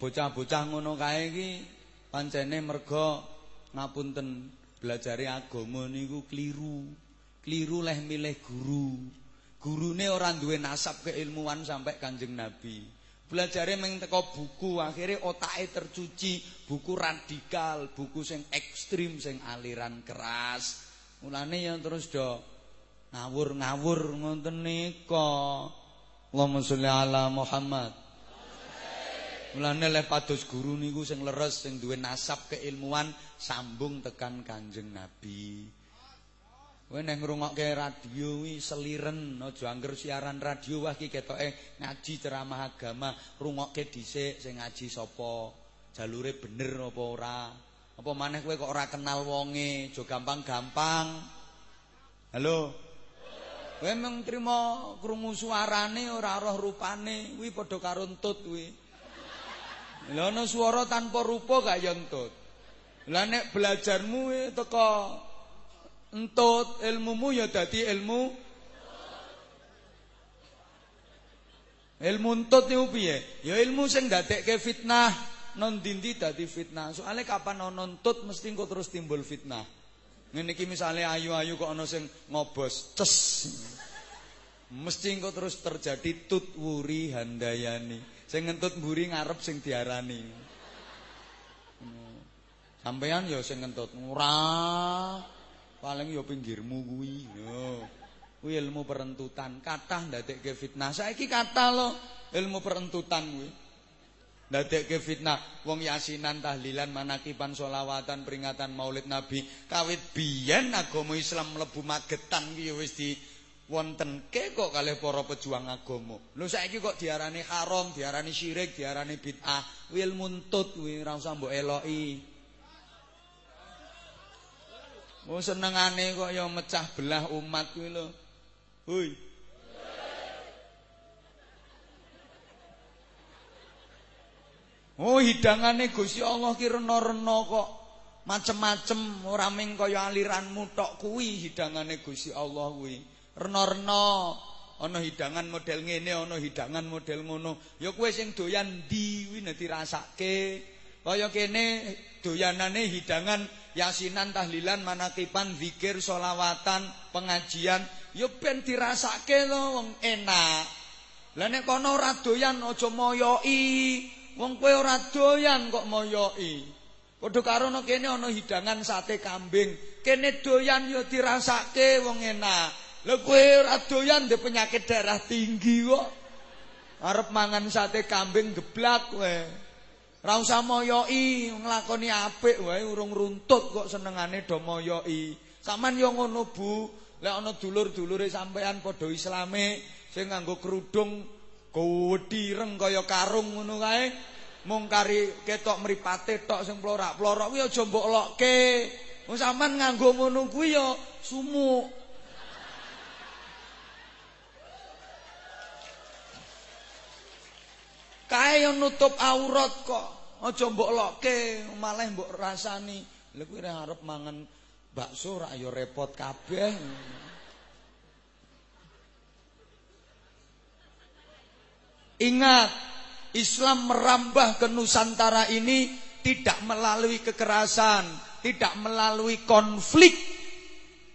bocah-bocah ngono kae iki pancene merga ngapunten belajari agama niku keliru. Keliru leh milih guru. Gurune ora duwe nasab keilmuan sampai Kanjeng Nabi. Belajare meng teko buku, akhirnya otake tercuci, buku radikal, buku sing ekstrim, sing aliran keras. Mulane yang terus do ngawur-ngawur ngoten nika. Allahumma sholli ala Muhammad. Mulane le pados guru niku sing leres, sing duwe nasab keilmuan sambung tekan Kanjeng Nabi. Kowe nek ngrungokke radio kuwi seliren, aja angger siaran radio wah iki ketoke ngaji ceramah agama, rungokke dhisik sing ngaji sapa, jalure bener apa ora. Apa maneh kowe kok ora kenal wonge, aja gampang-gampang. Halo. Kowe mung trimo krungu suarane ora roh rupane, kuwi padha karo entut kuwi. Lha ana swara tanpa rupa gak ya entut. Lah nek belajarmu teko entut ilmumu ya dadi ilmu. Ilmu entut niku piye? Ya ilmu sing ndadekke fitnah non dindi dadi fitnah. Soalnya kapan ono entut mesti engko terus timbul fitnah. Ngene iki misale ayu-ayu kok ana sing ngobos ces. Mesti engko terus terjadi tut wuri handayani sing ngentut mburi ngarep sing diarani sampean ya sing ngentut Paling ya pinggirmu kuwi. Yo. Kuwi ilmu perentutan. Kathah ndadekke fitnah. Saiki kathah lo ilmu perentutan kuwi. Ndadekke fitnah. Wong yasinan, tahlilan, manakipan, solawatan, peringatan Maulid Nabi. Kawit biyen agama Islam mlebu magetan ki ya wis di wontenke kok kalih para pejuang agama. Lho saiki kok diarani haram, diarani syirik, diarani bid'ah. Kuwi ilmu entut kuwi ora usah mbok eloki. Oh senengane kok ya mecah belah umat kuwi lho. Hoi. Oh hidangane Gusti Allah ki rena-rena kok. Macem-macem ora ming kaya aliranmu tok kuwi hidangane Gusti Allah kuwi. Rena-rena ana hidangan model ngene, ana hidangan model ngono. Ya kowe sing doyan ndi kuwi nek dirasake. Kaya kene doyanane hidangan yasinan, tahlilan, manakipan, zikir, solawatan, pengajian, ya ben dirasake lho wong enak. Lah nek kono ora doyan aja moyoki. Wong kowe ora doyan kok moyoki. Padha karo kene ana hidangan sate kambing. Kene doyan ya dirasake wong enak. Lah kowe ora doyan penyakit darah tinggi kok. Arep mangan sate kambing geblak kowe. Ora usah moyoki, nglakoni apik wae urung runtut kok senengane do moyoki. Saman yo ngono Bu, lek ana dulur-dulure sampean padha islame sing nganggo kerudung gowedhi reng kaya karung ngono kae, mung kari ketok mripate tok sing plorak-plorok kuwi aja mbok lokke. Wong sampean nganggo ngono kuwi yo sumuk. Kae nutup aurat kok. Aja mbok lokke, malah mbok rasani. Lha kuwi arep mangan bakso ra ya repot kabeh. Ingat, Islam merambah ke Nusantara ini tidak melalui kekerasan, tidak melalui konflik,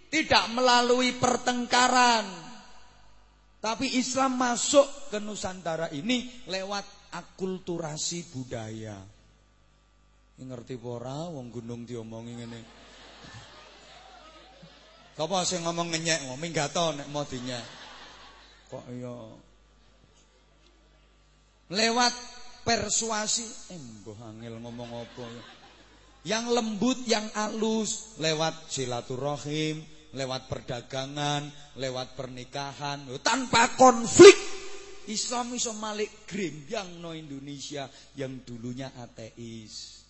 tidak melalui pertengkaran. Tapi Islam masuk ke Nusantara ini lewat akulturasi budaya. Ini ngerti pora wong gunung diomongi ngene. Sapa sing ngomong ngenyek ngomong minggato nek mau dinyek. Kok iya lewat persuasi eh mbah angel ngomong apa ya. Yang lembut, yang halus lewat silaturahim, lewat perdagangan, lewat pernikahan, tanpa konflik Islam iso malik grembyang no Indonesia yang dulunya ateis.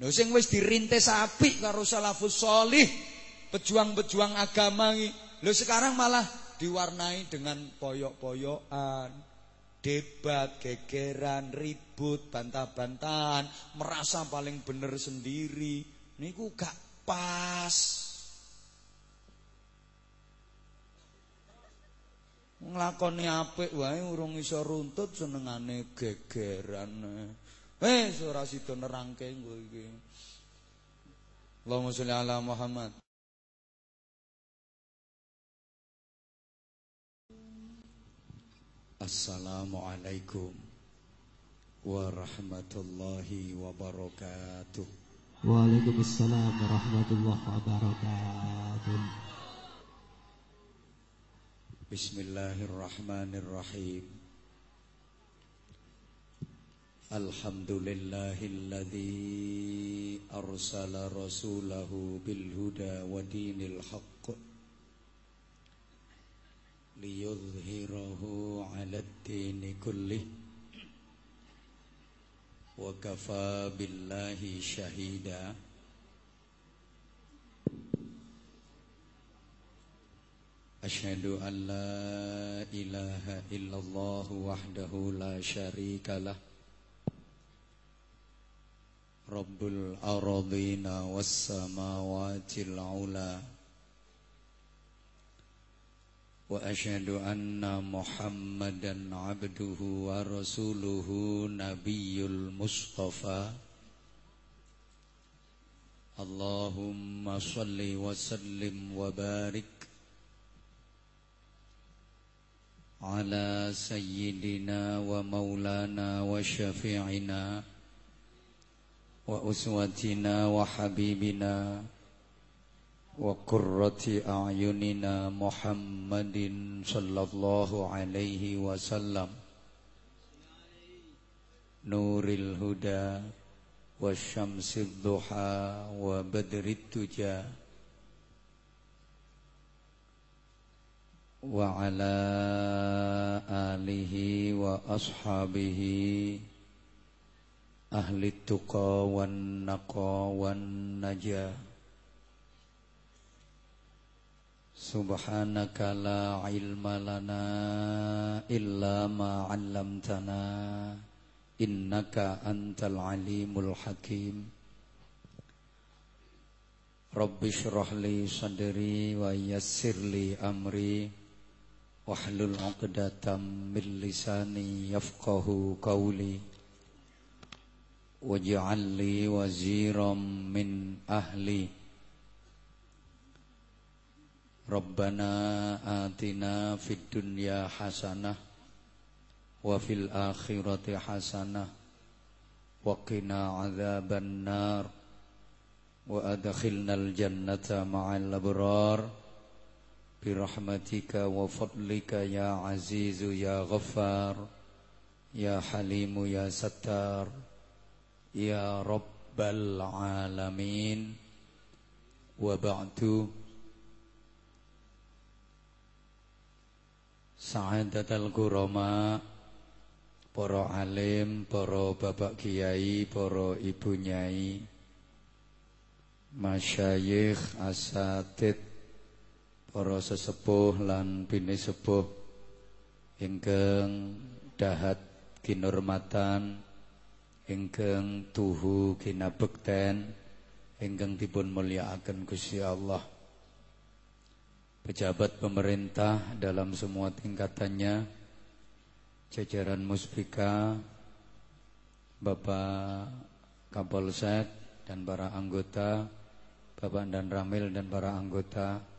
No sing wis dirintis apik karo salafus solih, pejuang-pejuang agama. Lho sekarang malah diwarnai dengan poyok-poyokan, debat, gegeran, ribut, bantah-bantahan, merasa paling bener sendiri. Niku gak pas. Nglakoni apik wae urung iso runtut senengane gegeran Wes ora sida nerangke engko iki. Allahumma sholli ala Muhammad. Assalamualaikum warahmatullahi wabarakatuh. Waalaikumsalam warahmatullahi wabarakatuh. Bismillahirrahmanirrahim. الحمد لله الذي أرسل رسوله بالهدى ودين الحق ليظهره على الدين كله وكفى بالله شهيدا Ashadu an la ilaha illallah wahdahu la sharikalah Rabbul aradina Wa ashadu anna muhammadan abduhu wa rasuluhu nabiyul mustafa Allahumma sholli wa sallim wa barik على سيدنا ومولانا وشفيعنا وأسوتنا وحبيبنا وقرة أعيننا محمد صلى الله عليه وسلم. نور الهدى والشمس الضحى وبدر التجى وعلى آله وأصحابه أهل التقى والنقى والنجاة سبحانك لا علم لنا إلا ما علمتنا إنك أنت العليم الحكيم رب اشرح لي صدري ويسر لي أمري واحلل عقدة من لساني يفقه قولي واجعل لي وزيرا من أهلي. ربنا آتنا في الدنيا حسنة وفي الآخرة حسنة وقنا عذاب النار وأدخلنا الجنة مع الأبرار. برحمتك وفضلك يا عزيز يا غفار يا حليم يا ستار Ya Rabbal Alamin Wa ba'du Sa'adatal Gurama Para alim, para bapak kiai, para ibu nyai Masyayikh, asatid Para sesepuh lan bini sepuh Ingkeng dahat kinurmatan ingkang tuhu kinabekten ingkang dipun mulyakaken Gusti Allah. Pejabat pemerintah dalam semua tingkatannya jajaran Muspika Bapak Kapolsek dan para anggota Bapak dan Ramil dan para anggota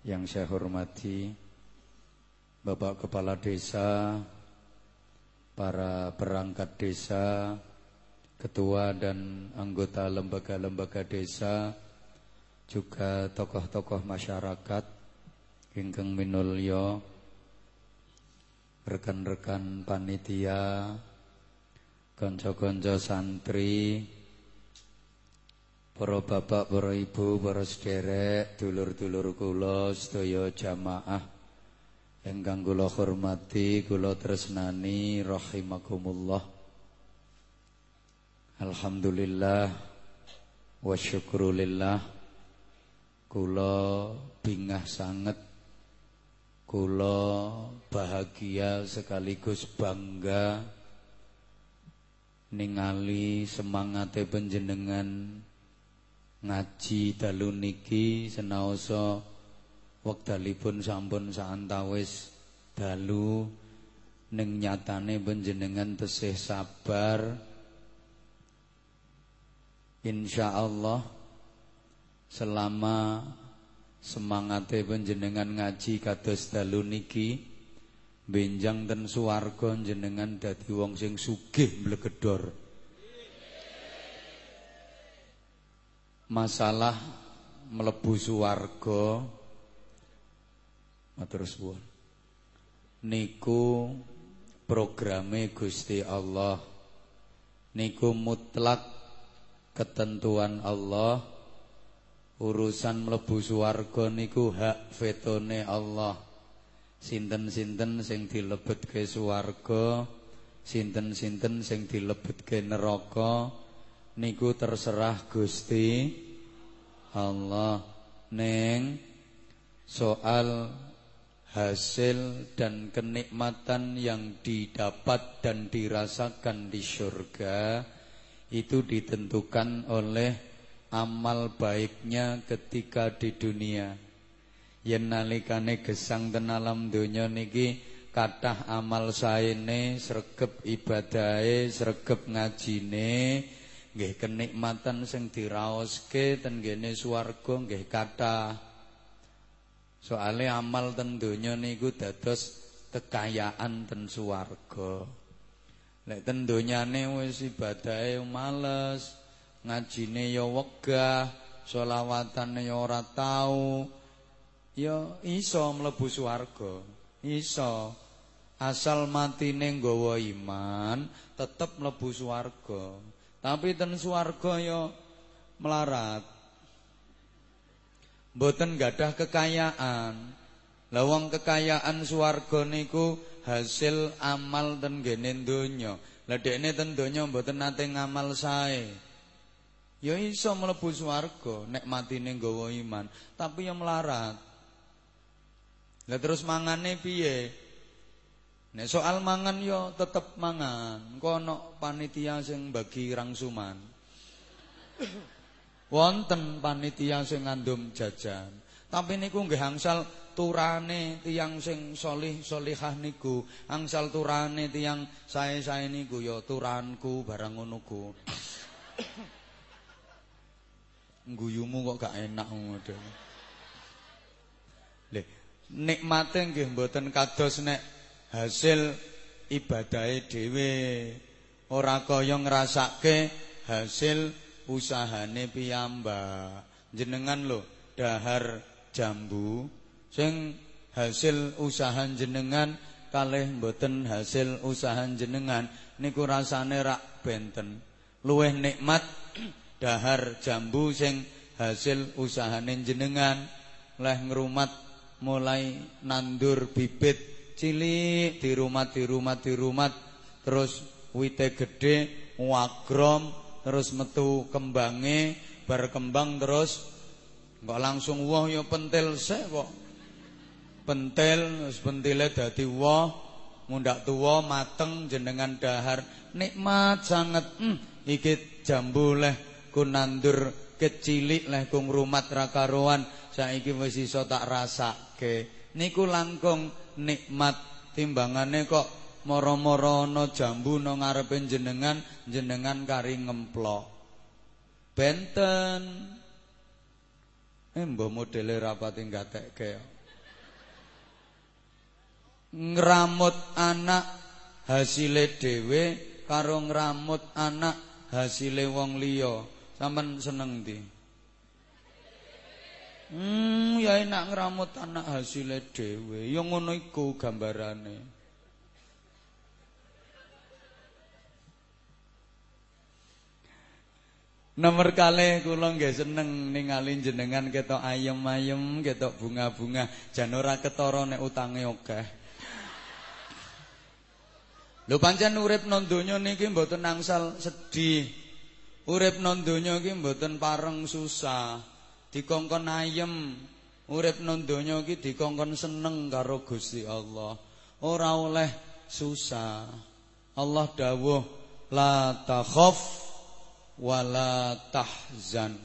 yang saya hormati Bapak Kepala Desa para perangkat desa ketua dan anggota lembaga-lembaga desa juga tokoh-tokoh masyarakat ingkang minulya rekan-rekan panitia kanca-kanca santri para bapak, para ibu, para sederek, dulur-dulur kula sedaya jamaah. Ingkang kula hormati, kula tresnani rahimakumullah. Alhamdulillah wa syukrulillah. Kula bingah sangat. Kula bahagia sekaligus bangga ningali semangate panjenengan ngaji dalu niki senaosa wekdalipun sampun saantawis dalu ning nyatane panjenengan tesih sabar Insya Allah selama semangate panjenengan ngaji kados dalu niki benjang ten suwarga jenengan dadi wong sing sugih mblegedor. Masalah mlebu suwarga matur suwun. Niku programe Gusti Allah. Niku mutlak ketentuan Allah urusan mlebu swarga niku hak vetone Allah sinten-sinten sing dilebetke swarga sinten-sinten sing dilebetke neraka niku terserah Gusti Allah neng soal hasil dan kenikmatan yang didapat dan dirasakan di surga itu ditentukan oleh amal baiknya ketika di dunia. Yen nalikane gesang ten alam donya niki kathah amal saene sregep ibadahe, sregep ngajine, nggih kenikmatan sing diraoske ten gene swarga nggih kathah. Soale amal ten donya niku dados kekayaan ten swarga. Nek ten donyane wis ibadahe males, ngajine ya wegah, selawatane ya ora tau, ya iso mlebu swarga. Iso. Asal matine nggawa iman, tetep mlebu swarga. Tapi ten swarga ya melarat. Mboten gadah kekayaan. Lah wong kekayaan swarga niku hasil amal ten gene donya. Lah dekne ten donya mboten nate ngamal sae. Ya iso mlebu swarga nek matine nggawa iman, tapi ya melarat. Lah terus mangane piye? Nek soal mangan yo tetep mangan. Kono panitia sing bagi rangsuman. Wonten panitia sing ngandum jajan. Tapi niku nggih angsal turane tiang sing solih solihah niku angsal turane tiang sae-sae niku ya turanku barang ngono ku guyumu kok gak enak ngono Le nikmate nggih mboten kados nek hasil ibadahe dhewe. Ora kaya ngrasake hasil usahane piyambak. Jenengan lho dahar jambu. Sing hasil usaha jenengan kalih mboten hasil usaha jenengan. Niku rasane rak benten. Luweh nikmat dahar jambu sing hasil usahane jenengan. Leh ngrumat mulai nandur bibit cilik di rumah di rumah terus wite gede wagrom terus metu kembange berkembang terus kok langsung wah ya pentil sik kok. Pentil wis pentile dadi woh mundak tuwa mateng jenengan dahar nikmat sangat hmm, iki jambu leh kunandur kecilik leh kung rumat ra karuan saiki wis iso tak rasake niku langkung nikmat timbangane kok moro-moro ana jambu nang jenengan jenengan kari ngemplok. Benten. Eh mbah modele rapati gatekke ngramut anak hasile dhewe karo ngramut anak hasile wong liya. Sampean seneng ndi Hmm ya enak ngramut anak hasile dhewe ya ngono iku gambarane Nomor kali kula nggih seneng ningali jenengan ketok ayem-ayem, ketok bunga-bunga, jan ora ketara nek utange akeh. Lho pancen urip nang donya niki mboten angsal sedih. Urip nang donya iki mboten pareng susah. Dikongkon ayem. Urip nang donya iki dikongkon seneng karo Gusti Allah. Ora oleh susah. Allah dawuh la takhaf wala tahzan.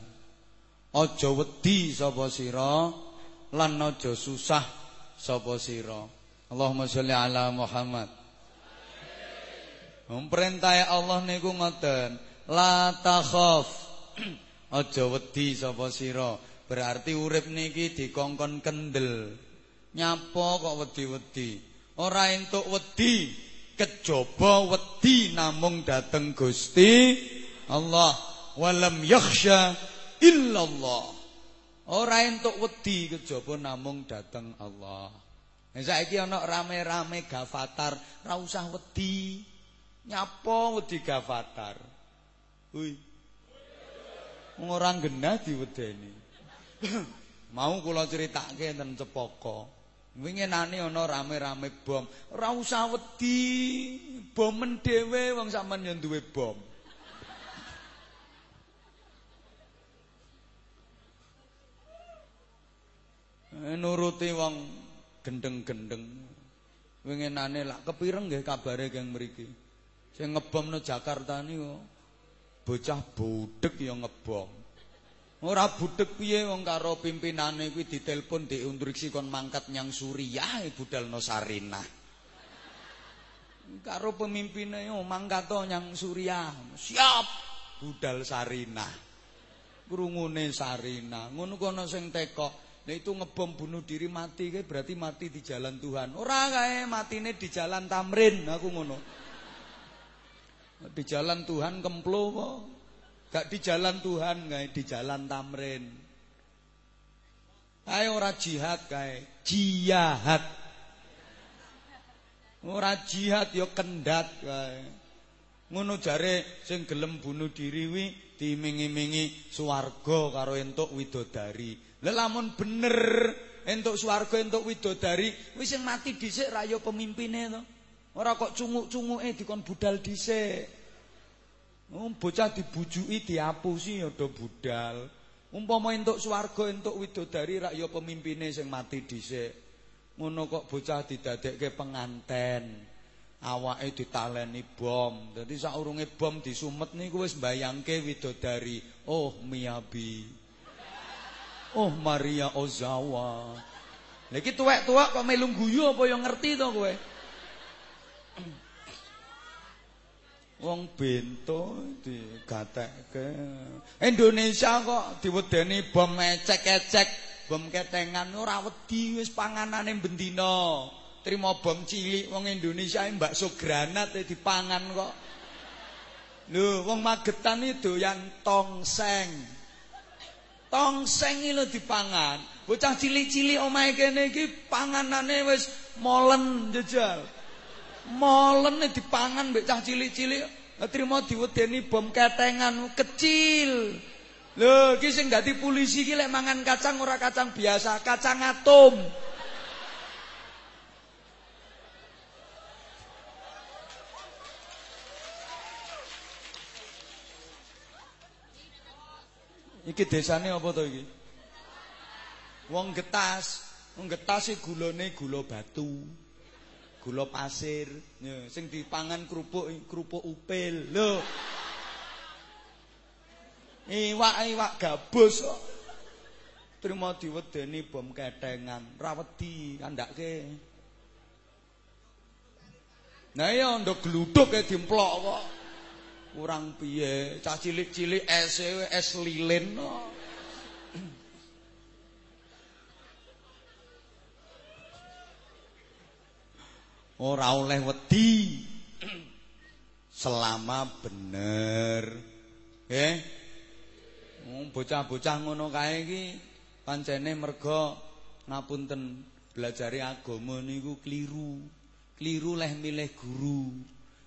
Aja wedi sapa sira lan aja susah sapa sira. Allahumma sholli ala Muhammad. Perintah Allah niku ngoten, la takhaf. Aja wedi sapa sira. Berarti urip niki dikongkon kendel. Nyapa kok wedi-wedi? Ora entuk wedi, kejaba wedi namung dateng Gusti Allah. Walam yakhsha illallah. Ora entuk wedi kejaba namung dateng Allah. Nah, saiki ana rame-rame gafatar, ora usah wedi. Nyapa wedi gafatar? Hui. Ora genah diwedeni. Mau kula critakake enten Cepaka. Winginane ana rame-rame bom. Ora usah wedi. Bomen dhewe wong sampean yo duwe bom. Nuruti wong gendeng-gendeng. Winginane lak kepireng nggih kabare geng mriki. Sing ngebomno Jakarta niku bocah budek ya ngebom. Ora budek piye wong karo pimpinane kuwi ditelepon diinstruksi kon mangkat nyang Suriah budalno Sarinah. Karo pemimpinnya yo mangkato nyang Suriah. Siap budal Sarinah. Krungune Sarinah. Ngono kono sing tekok Nah itu ngebom bunuh diri mati berarti mati di jalan Tuhan. Ora kae matine di jalan Tamrin, aku ngono. Di jalan Tuhan kemplo kok. Gak di jalan Tuhan kae di jalan Tamrin. Kae ora jihad kae, jihad. Ora jihad ya kendat kae. Ngono jare sing gelem bunuh diri wi dimingi-mingi swarga karo entuk widodari. Lah lamun bener entuk swarga entuk widodari, wis sing mati dhisik ra ya pemimpine to. Ora kok cunguk-cunguke dikon budal dhisik. Um, bocah dibujuki diapusi ya do budal. Umpama entuk swarga entuk widodari ra ya pemimpine sing mati dhisik. Ngono kok bocah didadekke penganten. Awake ditaleni bom. Dadi saurunge bom disumet niku wis mbayangke widodari. Oh, Miyabi. Oh Maria Ozawa. Lagi tuwek-tuwek kok melu guyu apa yang ngerti to kowe? Wong bento digatekke. Indonesia kok diwedeni bom ecek-ecek, bom ketengan ora wedi wis panganane bendina. Trima bom cilik wong Indonesia bakso granat e dipangan kok. Lho, wong Magetan iki doyan tongseng. Tongseng iki lho dipangan. Bocah cilik-cilik omahe kene iki panganane wis molen jejal. Molene dipangan mbek cah cilik-cilik. Trimo diwedeni bom ketengan kecil. Lho, iki sing dadi polisi iki lek mangan kacang ora kacang biasa, kacang atom. Iki desane apa to iki? Wong getas, wong getas iki gulane gula batu. Gula pasir, ya, sing dipangan kerupuk kerupuk upil. Lho. Iwak-iwak gabus kok. Trimo diwedeni bom ketengan, ra wedi kandhake. Nah ya ndok gluduk e dimplok kok. Kurang piye, cah cilik-cilik es es lilin. Ora oleh wedi. Selama bener. Nggih. bocah-bocah ngono kae iki pancene merga ngapunten belajari agama niku kliru. Kliru leh milih guru.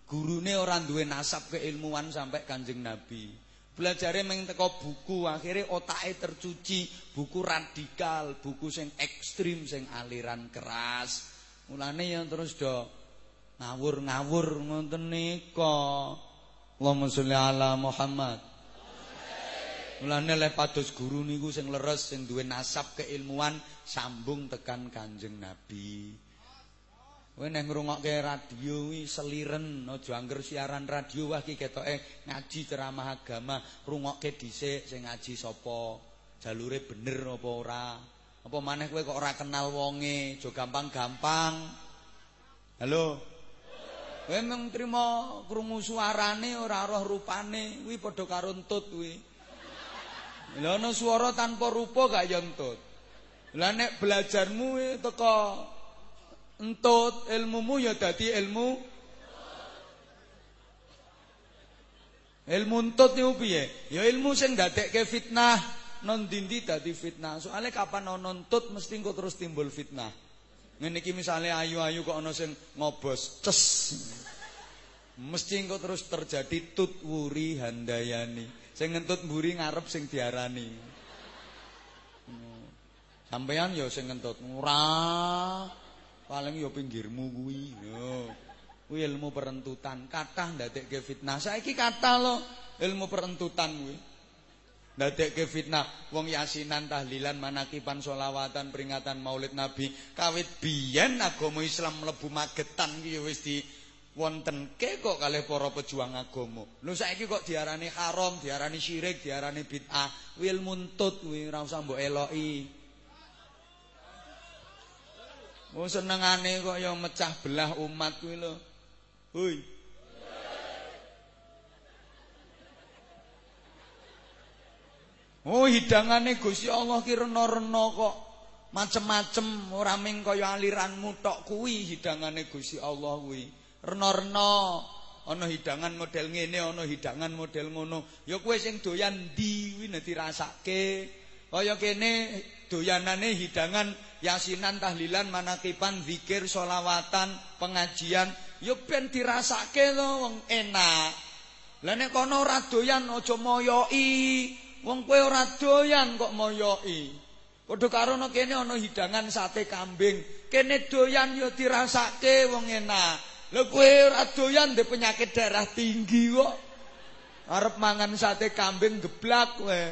Gurune ora duwe nasab keilmuan sampai Kanjeng Nabi. Belajare meng teko buku, akhirnya otake tercuci, buku radikal, buku sing ekstrim, sing aliran keras. Mulane yang terus do ngawur-ngawur ngoten nika. Allahumma sholli ala Muhammad. Mulane le pados guru niku sing leres, sing duwe nasab keilmuan sambung tekan Kanjeng Nabi. Kowe nek ngrungokke radio kuwi seliren, aja angger siaran radio wah iki ketoke ngaji ceramah agama, rungokke dhisik sing ngaji sapa, jalure bener apa ora. Apa maneh kowe kok ora kenal wonge, aja gampang-gampang. Halo. Kowe mung trima krungu suarane ora roh rupane, kuwi padha karo entut kuwi. Lah ana swara tanpa rupa gak ya entut. Lah nek belajarmu teko entut, ilmumu ya dadi ilmu Ilmu entut niku piye? Ya ilmu sing ndadekke fitnah, non dindi dadi fitnah. Soale kapan ana entut mesti engko terus timbul fitnah. Ngene iki misale ayu-ayu kok ana sing ngobos, ces. Mesti engko terus terjadi tut wuri handayani. Sing ngentut mburi ngarep sing diarani. Sampeyan ya sing ngentut ora. Paling ya pinggirmu kuwi. Yo. Kuwi ilmu perentutan, kathah ndadekke fitnah. Saiki kathah lo ilmu perentutan kuwi. Ndadekke fitnah wong yasinan tahlilan manakipan solawatan peringatan Maulid Nabi kawit biyen agama Islam mlebu magetan ki ya wis di wontenke kok kalih para pejuang agama. Lho saiki kok diarani haram, diarani syirik, diarani bid'ah. Kuwi ilmu entut kuwi ora usah mbok eloki. Oh senengane kok ya mecah belah umat kuwi lho. Hoi. Oh hidangane Gusti Allah ki rena-rena kok macem-macem ora ming kaya aliranmu tok kuwi hidangane Gusti Allah kuwi. Rena-rena ana hidangan model ngene ana hidangan model ngono. Ya kowe sing doyan ndi kuwi nek dirasake. Kaya kene doyanane hidangan yasinan tahlilan manakipan zikir solawatan pengajian ya ben dirasake to wong enak. Lah nek kono ora doyan aja moyoki. Wong kowe ora doyan kok moyoki. Padha karo ana kene ana hidangan sate kambing. Kene doyan ya dirasake wong enak. Lah kowe ora doyan penyakit darah tinggi kok. Arep mangan sate kambing geblak kowe.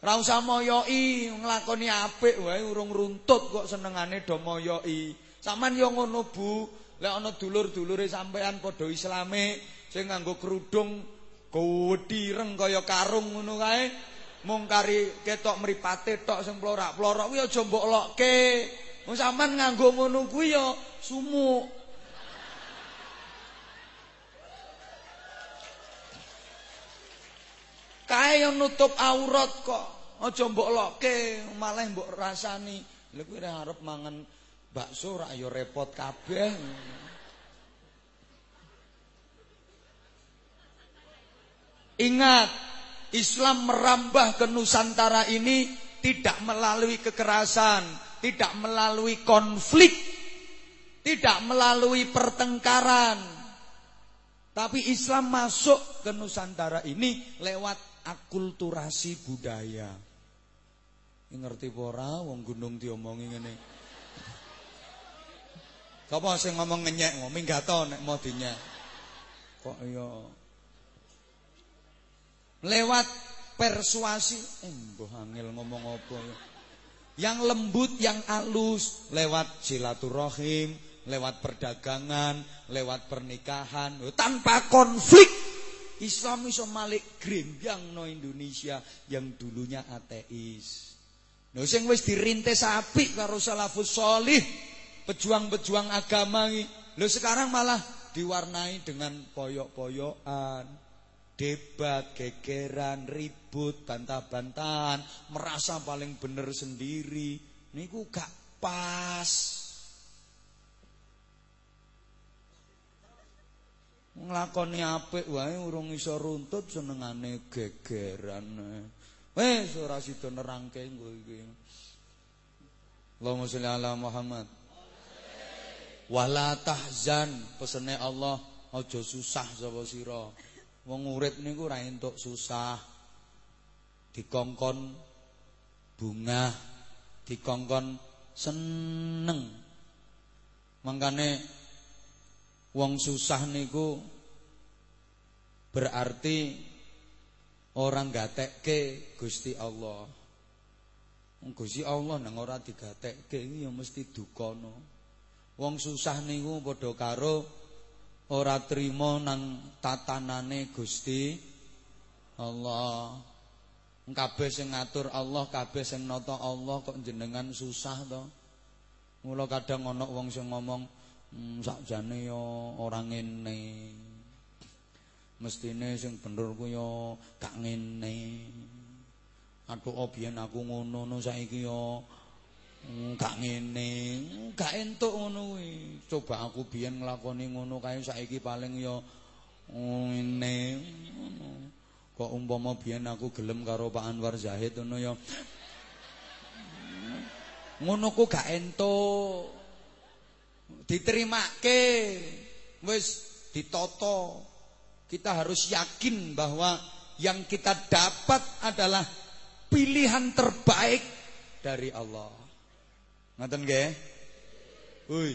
Ora usah moyoki, nglakoni apik wae urung runtut kok senengane do moyoki. Saman yo ngono Bu. Lek ana dulur-dulure sampean padha islame sing nganggo kerudung gowedhireng kaya karung ngono kae, mung kari ketok mripate tok sing plorak-plorok kuwi aja mbok lokke. Wong sampean nganggo ngono kuwi ya sumuk. Kae yang nutup aurat kok. Aja mbok lokke, malah mbok rasani. Lha kuwi arep mangan bakso rak ya repot kabeh. Ingat, Islam merambah ke Nusantara ini tidak melalui kekerasan, tidak melalui konflik, tidak melalui pertengkaran. Tapi Islam masuk ke Nusantara ini lewat akulturasi budaya. Ngerti ora wong gunung diomongi ngene. Sapa sing ngomong ngenyek ngomong gato nek mau dinyek. Kok iya lewat persuasi eh ngomong apa ya. Yang lembut, yang halus lewat silaturahim, lewat perdagangan, lewat pernikahan, tanpa konflik. Islam iso malik grembyang no Indonesia yang dulunya ateis. No sing wis dirintis apik karo salafus sholih pejuang-pejuang agama. Lho sekarang malah diwarnai dengan poyok-poyokan, debat, gegeran, ribut, bantah-bantahan, merasa paling bener sendiri. Niku gak pas. Nglakoni apik wae urung iso runtut senengane gegeran. Wis ora sida nerangke kowe iki. Allahumma sholli ala Muhammad. Wala tahzan pesene Allah aja susah sapa sira. Wong urip niku ora entuk susah. Dikongkon bunga, dikongkon seneng. Mangkane wong susah niku berarti orang gatekke Gusti Allah. Gusti Allah nang ora digatekke iki ya mesti dukana. Wong susah niku padha karo ora trima nang tatanane Gusti Allah. Kabeh sing ngatur Allah, kabeh sing nata Allah kok jenengan susah to. Mula kadang ana wong sing ngomong hmm, sakjane ya ora ngene. Mestine sing bener ku ya gak ngene. Aduh oh biyen aku ngono no saiki yo mm, gak ngene, gak entuk ngono kuwi. Coba aku biyen nglakoni ngono kae saiki paling yo ngene. Kok umpama biyen aku gelem karo Pak Anwar Zahid ngono yo ngono ku gak entuk. Diterimake. Wis ditoto. Kita harus yakin bahwa yang kita dapat adalah pilihan terbaik dari Allah. Ngoten nggih? Hui.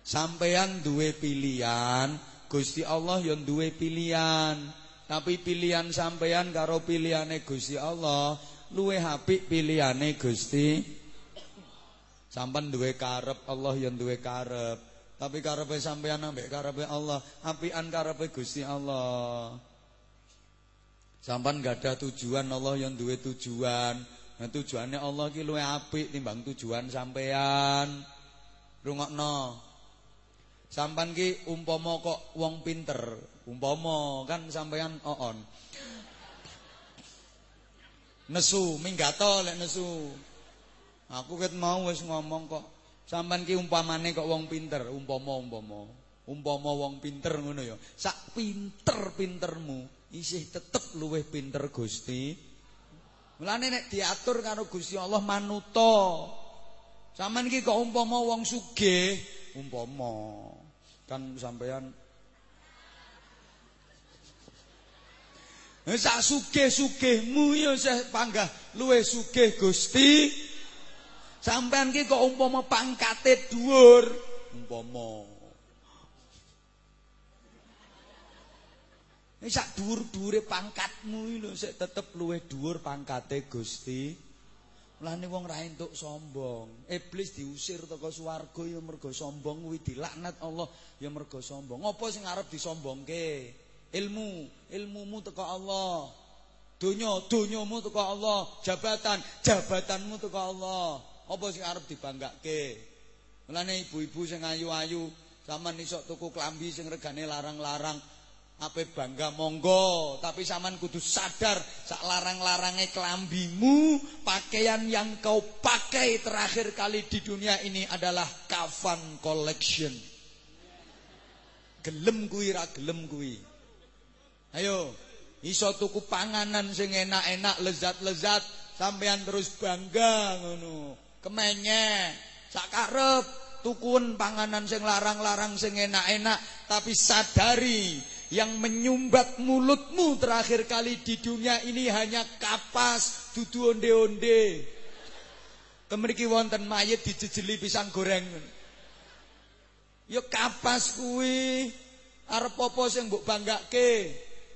Sampean duwe pilihan, Gusti Allah yang duwe pilihan. Tapi pilihan sampean karo pilihane Gusti Allah luwe apik pilihane Gusti. Sampean duwe karep, Allah yang duwe karep. Tapi karepe sampean ambek karepe Allah, apian karepe Gusti Allah. Sampan gak ada tujuan Allah yang duwe tujuan. Nah tujuannya Allah ki luwe apik timbang tujuan sampean. Rungokno. Sampan ki umpama kok wong pinter, umpama kan sampean oon. Nesu, minggato lek nesu. Aku ket mau wis ngomong kok. Sampan ki umpamane kok wong pinter, umpama umpama. Umpama wong pinter ngono ya. Sak pinter-pintermu isih tetep luwih pinter Gusti. Mulane nek diatur karo Gusti Allah manuto. Saman iki kok umpama wong sugih, umpama kan sampean Nek sak sugih-sugihmu ya sih panggah luwih sugih Gusti. Sampean ki kok umpama pangkate dhuwur, umpama Ini sak dhuwur-dhuwure pangkatmu lho sik tetep luwih dhuwur pangkate Gusti. Mulane wong ra entuk sombong. Iblis diusir teko swarga ya mergo sombong kuwi dilaknat Allah ya mergo sombong. Ngopo sing arep disombongke? Ilmu, ilmumu teko Allah. Donya, donyamu teko Allah. Jabatan, jabatanmu teko Allah. Apa sing arep dibanggake? Mulane ibu-ibu sing ayu-ayu sampean iso tuku klambi sing regane larang-larang Ape bangga monggo, tapi saman kudu sadar sak larang-larange kelambimu, pakaian yang kau pakai terakhir kali di dunia ini adalah kafan collection. Gelem kuwi ra gelem kuwi. Ayo, iso tuku panganan sing enak-enak, lezat-lezat, sampean terus bangga ngono. Kemenye, sak karep tukun panganan sing larang-larang sing enak-enak, tapi sadari yang menyumbat mulutmu terakhir kali di dunia ini hanya kapas, dudu onde-onde. Kemeriki wonten mayit dijejeli pisang goreng. Yo kapas kuwi arep apa sing mbok banggake?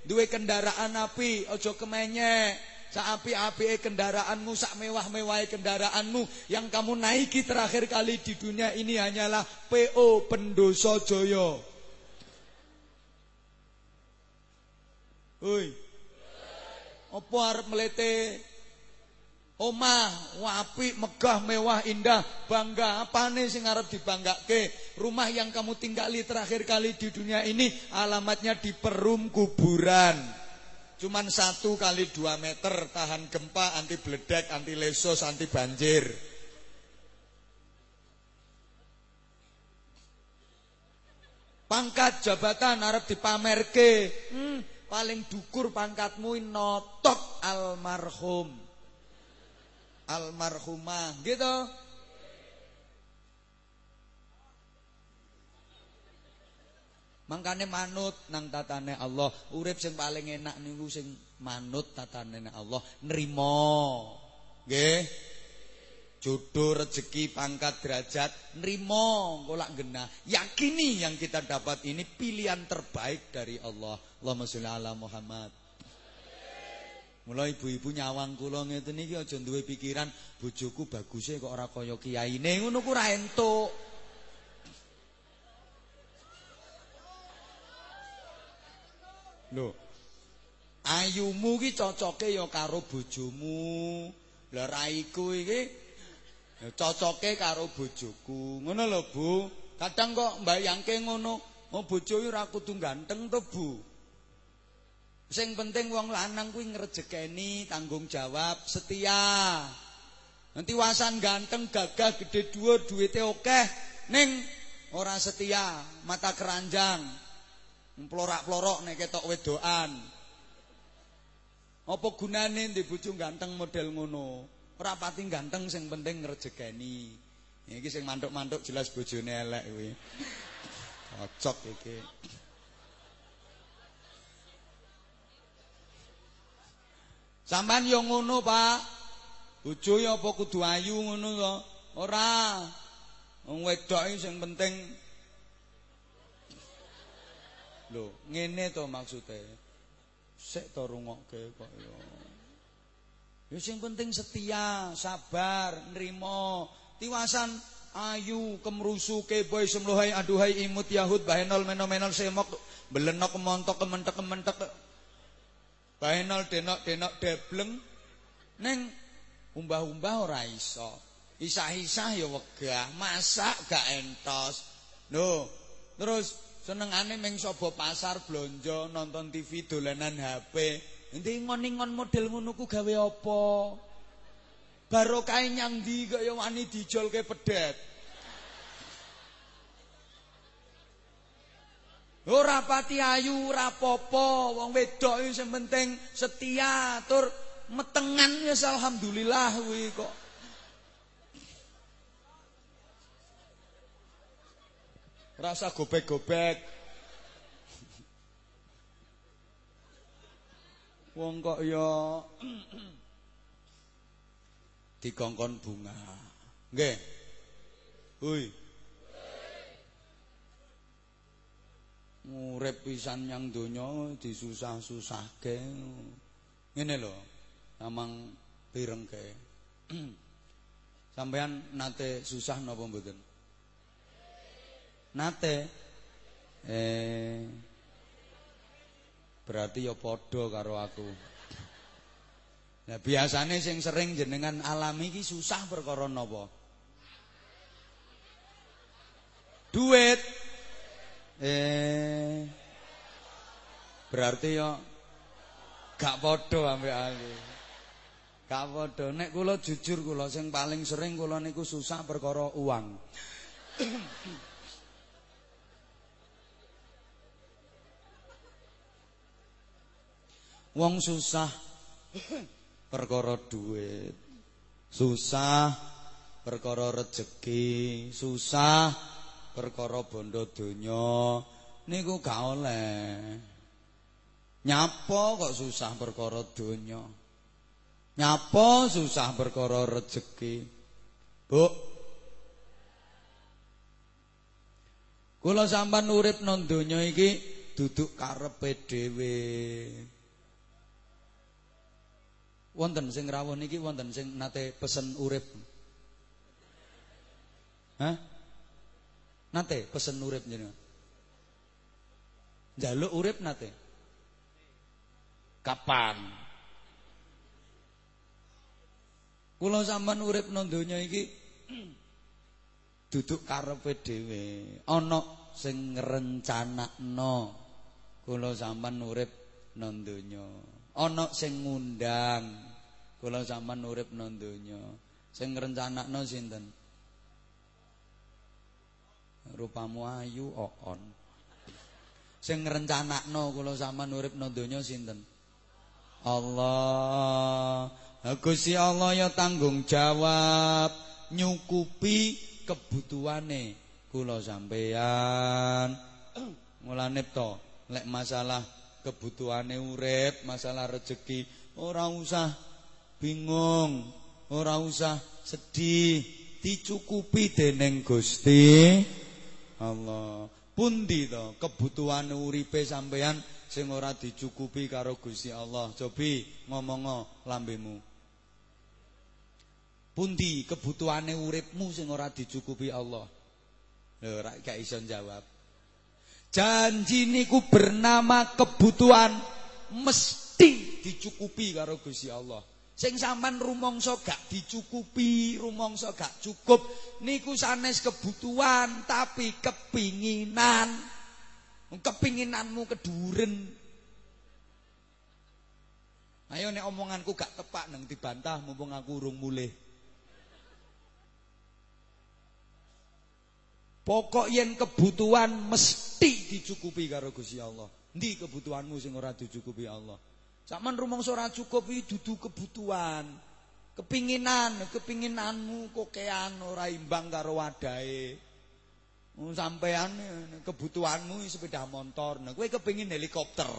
Duwe kendaraan api, aja kemenyek. Sak api-apike kendaraanmu, sak mewah-mewahe kendaraanmu yang kamu naiki terakhir kali di dunia ini hanyalah PO Pendoso Joyo. Hoi. Apa arep melete? Omah, wapi, megah, mewah, indah, bangga. Apane sing arep dibanggake? Rumah yang kamu tinggali terakhir kali di dunia ini alamatnya di perum kuburan. Cuman satu kali dua meter, tahan gempa, anti bledek, anti lesos, anti banjir. Pangkat jabatan arep dipamerke. Hmm, paling dukur pangkatmu notok almarhum almarhumah gitu Mangkane manut nang tatane Allah. Urip sing paling enak niku sing manut tatane Allah, nrimo. Nggih. Jodoh, rezeki, pangkat, derajat, nrimo kolak genah. Yakini yang kita dapat ini pilihan terbaik dari Allah. Allahumma sholli ala Muhammad. Mulai ibu-ibu nyawang kula ngeten iki aja duwe pikiran bojoku bagusé kok ora kaya kiyaine ngono ku ora entuk. Lho. Ayumu ki cocoke ya karo bojomu. Lah raiku iki cocoke karo bojoku. Ngono lho, Bu. Kadang kok mbayangke ngono, mau bojo ora kudu ganteng to, Bu. Sing penting wong lanang kuwi ngrejekeni, tanggung jawab, setia. Nanti wasan ganteng, gagah, gede dhuwur, duwite akeh, ning ora setia, mata keranjang. Plorak-plorok nek ketok wedokan. Apa gunane ndek bojo ganteng model ngono? Ora ganteng sing penting ngrejekeni. Iki sing mantuk-mantuk jelas bojone elek kuwi. Cocok iki. Sampeyan yo ngono, Pak. Bojo ya apa kudu ayu ngono to? Ora. Wong wedok sing penting Lho, ngene to maksude. Sik to rungokke kok ya. Ya sing penting setia, sabar, nrimo, tiwasan ayu kemrusu keboy semlohai aduhai imut yahud bahenol menomenol semok belenok kemontok kementek kementek Bainal denok-denok debleng ning umbah-umbah ora iso. Isah-isah ya wegah, masak gak entos. Lho, terus senengane ming sapa pasar blonjo, nonton TV, dolanan HP. Endi ngon-ngon model ngono ku gawe apa? Barokah nyang ndi kaya wani dijolke pedet. Ora pati ayu, ora apa wong wedok iki sing penting setia tur metengan ya alhamdulillah kuwi kok. Rasa gobek-gobek. Wong kok ya dikongkon bunga. Nggih. Hui. Urip pisan yang donya disusah-susahke. Ngene lho, amang pirengke. Sampean nate susah napa mboten? Nate. Eh berarti ya padha karo aku. Nah biasane sing sering jenengan alami iki susah perkara napa? Duit. Eh berarti yo gak padha ambek aku. Gak padha. Nek kula jujur kula sing paling sering kula niku susah perkara uang. Wong susah perkara duit. Susah perkara rejeki, susah perkara bondo donya niku gak oleh. Nyapa kok susah perkara donya. Nyapa susah perkara rejeki. Bu. Kula sampean urip nang donya iki duduk karepe dhewe. Wonten sing rawuh niki wonten sing nate pesen urip. Hah? Nate pesen urip jenengan. Jaluk urip nate. Kapan? Kula sampean urip nang donya iki duduk karepe dhewe. Ana sing ngrencanakno kula sampean urip nang donya. Ana sing ngundang kula sampean urip nang donya. Sing ngrencanakno sinten? rupamu ayu oon sing ngrencanakno kula sampean urip nang donya sinten Allah Gusti Allah ya tanggung jawab nyukupi kebutuhane kula sampean mulane to lek masalah kebutuhane urip masalah rezeki ora usah bingung ora usah sedih dicukupi dening Gusti Allah. Pundi to kebutuhan uripe sampean sing ora dicukupi karo Gusti Allah. Cobi ngomongo lambemu. Pundi kebutuhane uripmu sing ora dicukupi Allah? Lho, ora gak iso jawab. Janji niku bernama kebutuhan mesti dicukupi karo Gusti Allah. Sing sampean rumangsa gak dicukupi, rumangsa gak cukup niku sanes kebutuhan tapi kepinginan. Kepinginanmu keduren. Ayo nek omonganku gak tepak nang dibantah mumpung aku urung mulih. Pokok yen kebutuhan mesti dicukupi karo Gusti Allah. Ndi kebutuhanmu sing ora dicukupi Allah? Saman rumangsa ora cukup iki dudu kebutuhan. Kepinginan, kepinginanmu kokean ora imbang karo wadahe. Sampean kebutuhanmu sepeda motor, nah kepingin helikopter.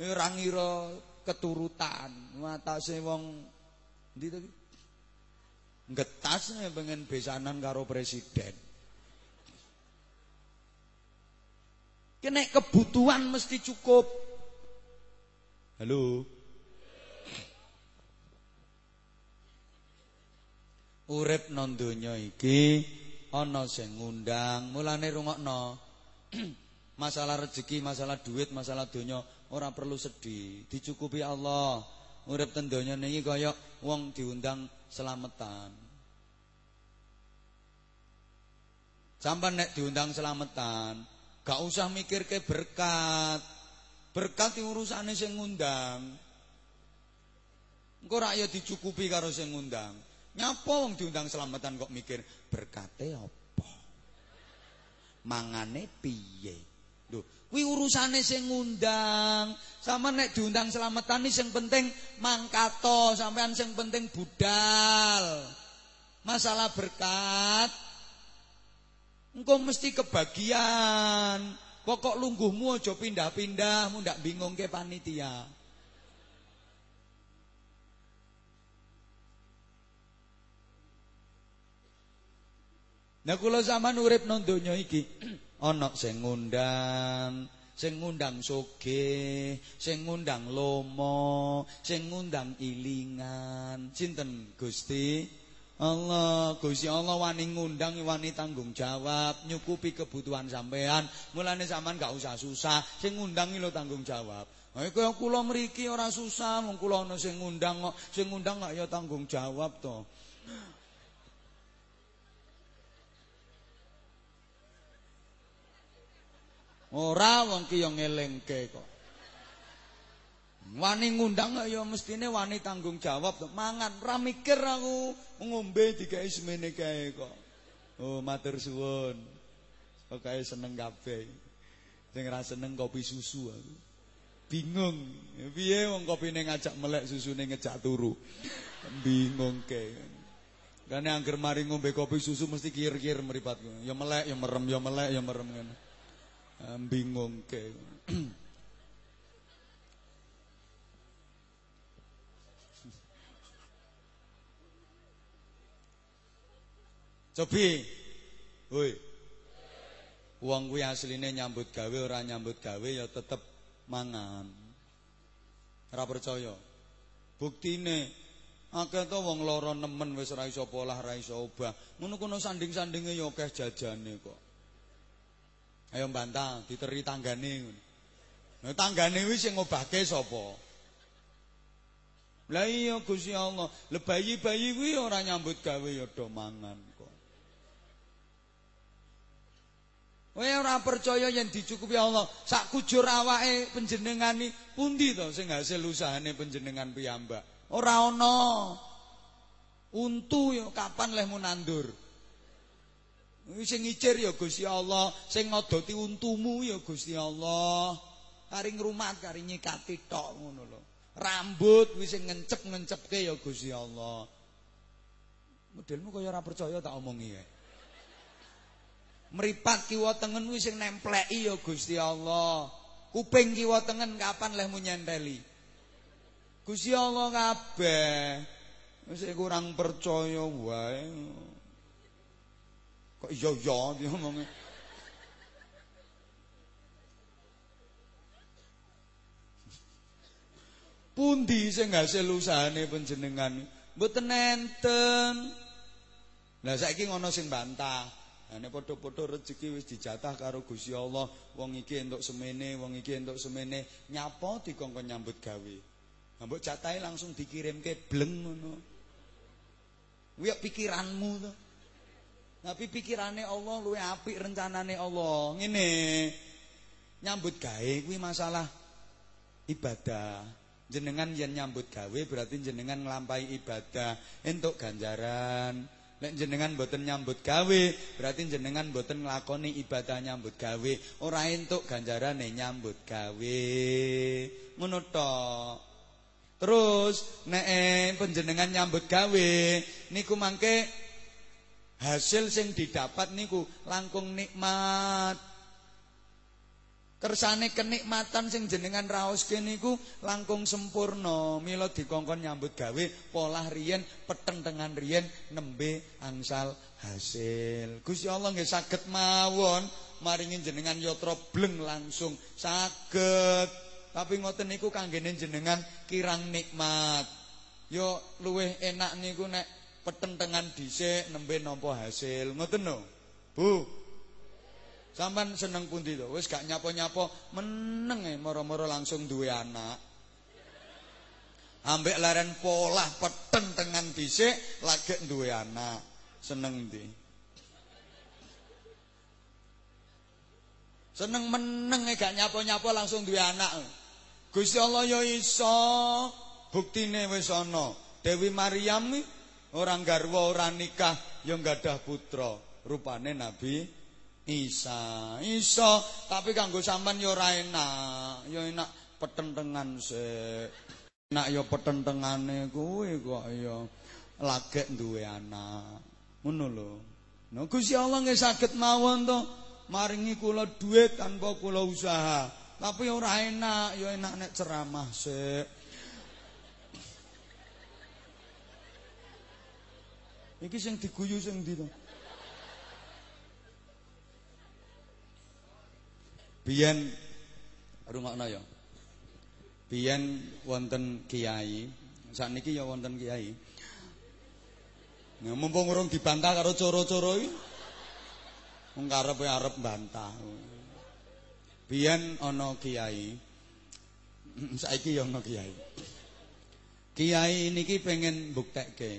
Ora ngira keturutan. Matase wong ndi to Getas pengen besanan karo presiden. Kene kebutuhan mesti cukup. Halo. Urip nang donya iki ana sing ngundang, mulane rungokno. masalah rezeki, masalah duit, masalah donya ora perlu sedih, dicukupi Allah. Urip ten donya niki kaya wong diundang selamatan. Sampai nek diundang selamatan, Gak usah mikir ke berkat. Berkat urusane sing ngundang. Engko rakyat dicukupi karo sing ngundang. Nyapa wong diundang selamatan kok mikir berkate apa? Mangane piye? Lho, kuwi urusane sing ngundang. Sama nek diundang selamatan sing penting mangkato, sampean sing penting budal. Masalah berkat Engkau mesti kebagian. Pokok lungguhmu aja pindah-pindah, mu ndak bingung ke panitia. Nah kula zaman urip nang donya iki ana sing ngundang, sing ngundang soge, sing ngundang lomo, sing ngundang ilingan. Sinten Gusti? Allah, Gusti Allah wani ngundang wani tanggung jawab, nyukupi kebutuhan sampean. Mulane sampean gak usah susah, sing ngundang lho tanggung jawab. Ayo kaya kula mriki ora susah, wong kula ana sing ngundang kok, sing ngundang gak ya tanggung jawab to. Ora wong ki yo ngelingke kok. Wani ngundang ya mestine wani tanggung jawab to. Mangan ra mikir aku ngombe digawe semene kae kok. Oh, matur suwun. Kok kae seneng kabeh. Sing ra seneng kopi susu aku. Bingung. Piye wong kopine ngajak melek susune ngejak turu. Bingung kae. Karena angger mari ngombe kopi susu mesti kir-kir meripatku. Ya melek, ya merem, ya melek, ya merem ngene. Bingung kae. Cobi. Woi. Wong kuwi asline nyambut gawe ora nyambut gawe ya tetep mangan. Ora percaya. Buktine akeh to wong lara nemen wis ora iso polah, ora iso obah. Ngono kono sanding-sandinge ya akeh jajane kok. Ayo bantah, diteri tanggane ngono. Nah tanggane kuwi sing ngobahke sapa? Lah iya Gusti Allah, le bayi-bayi kuwi ora nyambut gawe ya do mangan. Kowe ora percaya yen dicukupi Allah, sak kujur awake panjenengani pundi to sing hasil usahane panjenengan piyambak? Ora ana. Untu yo kapan leh nandur? Sing ngicir ya Gusti Allah, sing ngodoti untumu ya Gusti Allah. Kari ngrumat, kari nyikati tok ngono lho. Rambut wis sing ngencep-ngencepke ya Gusti Allah. Modelmu kaya ora percaya tak omongi ya. Meripat kiwa tengen kuwi sing nempleki ya Gusti Allah. Kuping kiwa tengen kapan leh nyenteli? Gusti Allah kabeh. Wis kurang percaya wae. Kok iya iya diomongnya. Pundi sing hasil usahane panjenengan? Mboten enten. Lah saiki ngono sing bantah. Nek padha-padha rezeki wis dijatah karo Gusti Allah, wong iki entuk semene, wong iki entuk semene, nyapa dikongkon nyambut gawe. Mbok jatahe langsung dikirimke bleng ngono. Kuwi pikiranmu to. Tapi pikirane Allah luwe apik rencanane Allah. Ngene. Nyambut gawe kuwi masalah ibadah. Jenengan yen nyambut gawe berarti jenengan nglampahi ibadah entuk ganjaran. Nek jenengan boten nyambut gawe, berarti jenengan boten nglakoni ibadah nyambut gawe, ora entuk ganjarane nyambut gawe. Ngono. Terus nek eh, panjenengan nyambut gawe niku mangke hasil sing didapat niku langkung nikmat. Kersane kenikmatan sing jenengan raoske niku langkung sempurna. Mila dikongkon nyambut gawe polah riyen petentengan riyen nembe angsal hasil. Gusti Allah nggih saged mawon maringi jenengan yatra bleng langsung saged. Tapi ngoten niku jenengan kirang nikmat. Yo luweh enak niku nek petentengan dhisik nembe nampa hasil. Ngoten no. Bu. Sampan seneng pundi to? Wis gak nyapo-nyapo, meneng e moro-moro langsung duwe anak. Ambek laren pola peten tengan dhisik lagi duwe anak. Seneng ndi? Seneng meneng e gak nyapo-nyapo langsung duwe anak. Gusti Allah ya iso. Buktine wis ana. Dewi Maryam orang garwa ora nikah ya gadah putra. Rupane Nabi Isa, iso, tapi kanggo sampean yo ora enak. Yo enak petentengan sik. Enak yo petentengane kuwi kok yo lagek duwe anak. Ngono lho. Nah, Gusti Allah nggih saged mawon to maringi kula duit tanpa kula usaha. Tapi ora enak, yo enak nek ceramah sik. Iki sing diguyu sing ndi to? Biyen rungokno ya. Biyen wonten kiai, sakniki ya wonten kiai. Nah, mumpung urung dibantah karo coro-coro iki. Wong karepe arep bantah. Biyen ana kiai. Saiki ya ana kiai. Kiai niki pengen mbuktekke.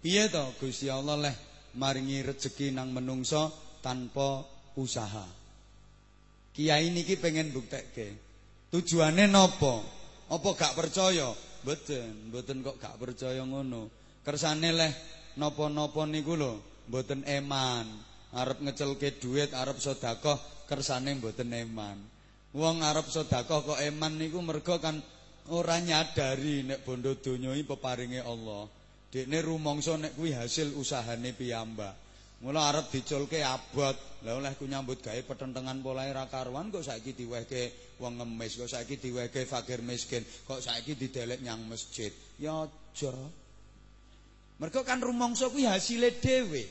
Piye to Gusti Allah leh maringi rezeki nang menungso tanpa usaha. Kiai niki pengen buktekke. Tujuane nopo? Apa gak percaya? Mboten, mboten kok gak percaya ngono. Kersane leh napa-napa niku lho, mboten eman. Arep ngecelke duit, arep sedekah, kersane mboten eman. Wong arep sedekah kok eman niku mergo kan ora nyadari nek bondo donya iki peparinge Allah. Dekne rumangsa nek kuwi hasil usahane piyambak. Mula arep diculke abot. Lah oleh ku nyambut gawe petentengan polahe ra karuan kok saiki diwehke wong ngemis, kok saiki diwehke fakir miskin, kok saiki didelek nyang masjid. Ya aja. Mergo kan rumangsa kuwi hasile dhewe.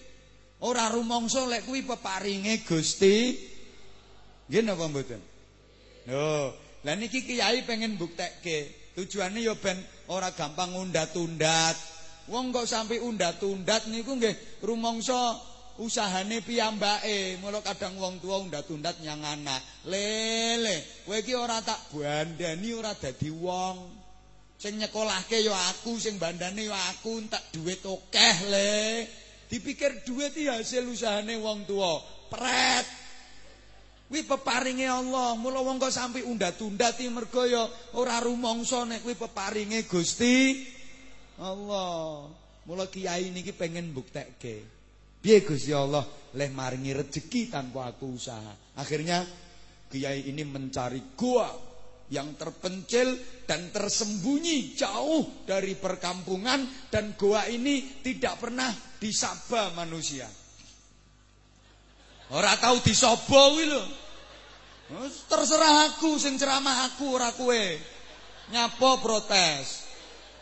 Ora rumangsa lek kuwi peparinge Gusti. Nggih napa mboten? Lho, lah niki kiai pengen buktekke. Tujuane ya ben ora gampang undat-undat. Wong kok sampai undat-undat niku nggih rumangsa usahane piyambake. Mula kadang wong tua undat-undat nyang anak. Lele, kowe iki ora tak bandani ora dadi wong. Sing nyekolahke ya aku, sing bandane ya aku, entek duit akeh le. Dipikir duit iki hasil usahane wong tua. Pret. Kuwi peparinge Allah. Mula wong kok sampe undat-undat iki mergo ya ora rumangsa nek kuwi peparinge Gusti Allah. Mula kiai niki pengen buktekke. Piye Gusti Allah leh maringi rezeki tanpa aku usaha. Akhirnya kiai ini mencari gua yang terpencil dan tersembunyi jauh dari perkampungan dan gua ini tidak pernah disaba manusia. Ora tahu disobo kuwi. Terserah aku sing aku ora kowe. Nyapa protes.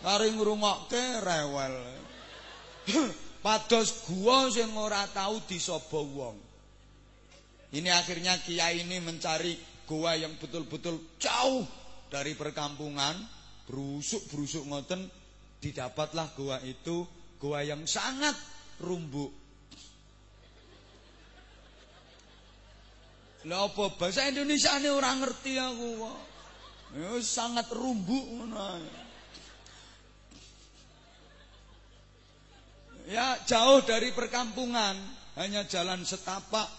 Kari ngrungokke rewel. Pados gua sing ora tahu disaba wong. Ini akhirnya kiai ini mencari gua yang betul-betul jauh dari perkampungan, brusuk-brusuk ngoten, didapatlah gua itu gua yang sangat rumbuk. Lah apa bahasa Indonesia ini orang ngerti aku kok. Sangat rumbuk ngono. Ya jauh dari perkampungan Hanya jalan setapak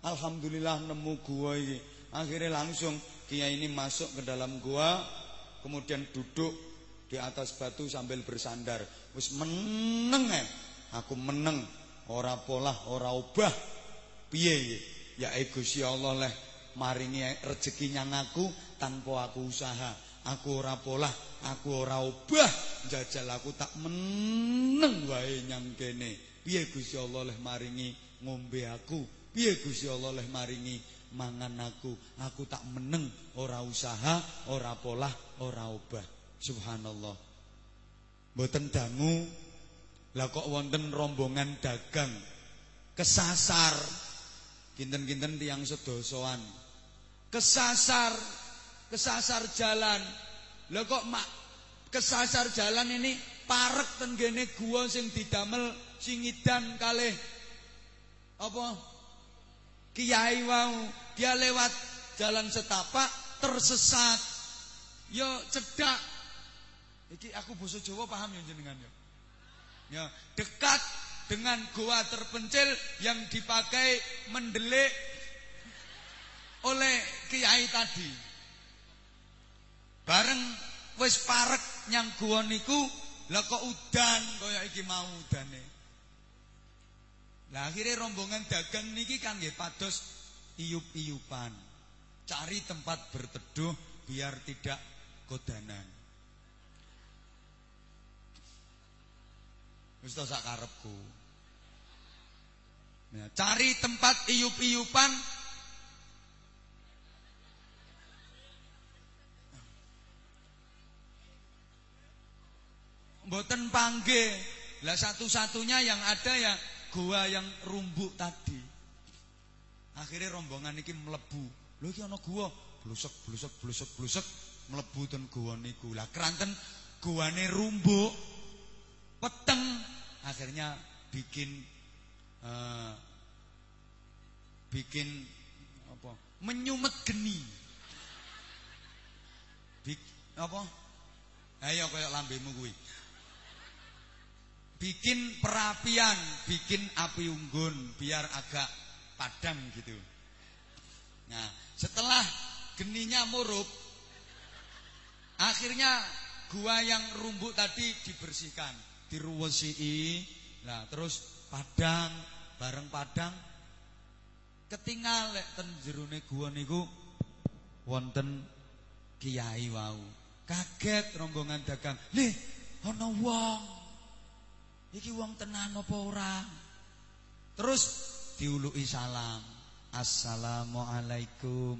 Alhamdulillah nemu gua ini Akhirnya langsung Kiai ini masuk ke dalam gua kemudian duduk di atas batu sambil bersandar. Wis meneng eh. Aku meneng, ora polah, ora obah. Piye ya Gusti Allah leh maringi rezeki nyang aku tanpa aku usaha. Aku ora polah, aku ora. Jajal aku tak meneng wae nyang kene. Piye Gusti Allah leh maringi ngombe aku? Piye Gusti Allah leh maringi mangan aku? Aku tak meneng, ora usaha, ora polah, ora obah. Subhanallah. Mboten dangu lah kok wonten rombongan dagang kesasar kinten-kinten tiang sedosoan kesasar kesasar jalan lah kok mak kesasar jalan ini parek tenggene gua sing didamel singidan kalih apa? Kiai wau dia lewat jalan setapak tersesat. Yo cedak. Iki aku basa Jawa paham ya jenengan ya? Ya dekat dengan gua terpencil yang dipakai mendelik oleh kiai tadi. Bareng wis parek nyang gua niku, lah kok udan kaya iki mau udane. Lah akhirnya rombongan dagang niki kan nggih pados iup-iupan. Cari tempat berteduh biar tidak kodanan. Wis sak karepku. Ya, cari tempat iup-iupan Mboten panggil. Lah satu-satunya yang ada ya gua yang rumbuk tadi. Akhirnya rombongan ini melebu. Lho iki ana gua, blusek blusek blusek blusek mlebu ten gua niku. Lah keranten guane rumbuk. Peteng. Akhirnya bikin uh, bikin apa? Menyumet geni Bik, apa? Ayo kayak lambemu kuwi bikin perapian bikin api unggun biar agak padam gitu. Nah setelah geninya murup akhirnya gua yang rumbuk tadi dibersihkan diruwesi. Nah terus padang bareng padang ketinggal lek ten jerone gua niku wonten kiai wau. Kaget rombongan dagang. Lih ana wong iki wong tenan apa ora terus diuluki salam assalamualaikum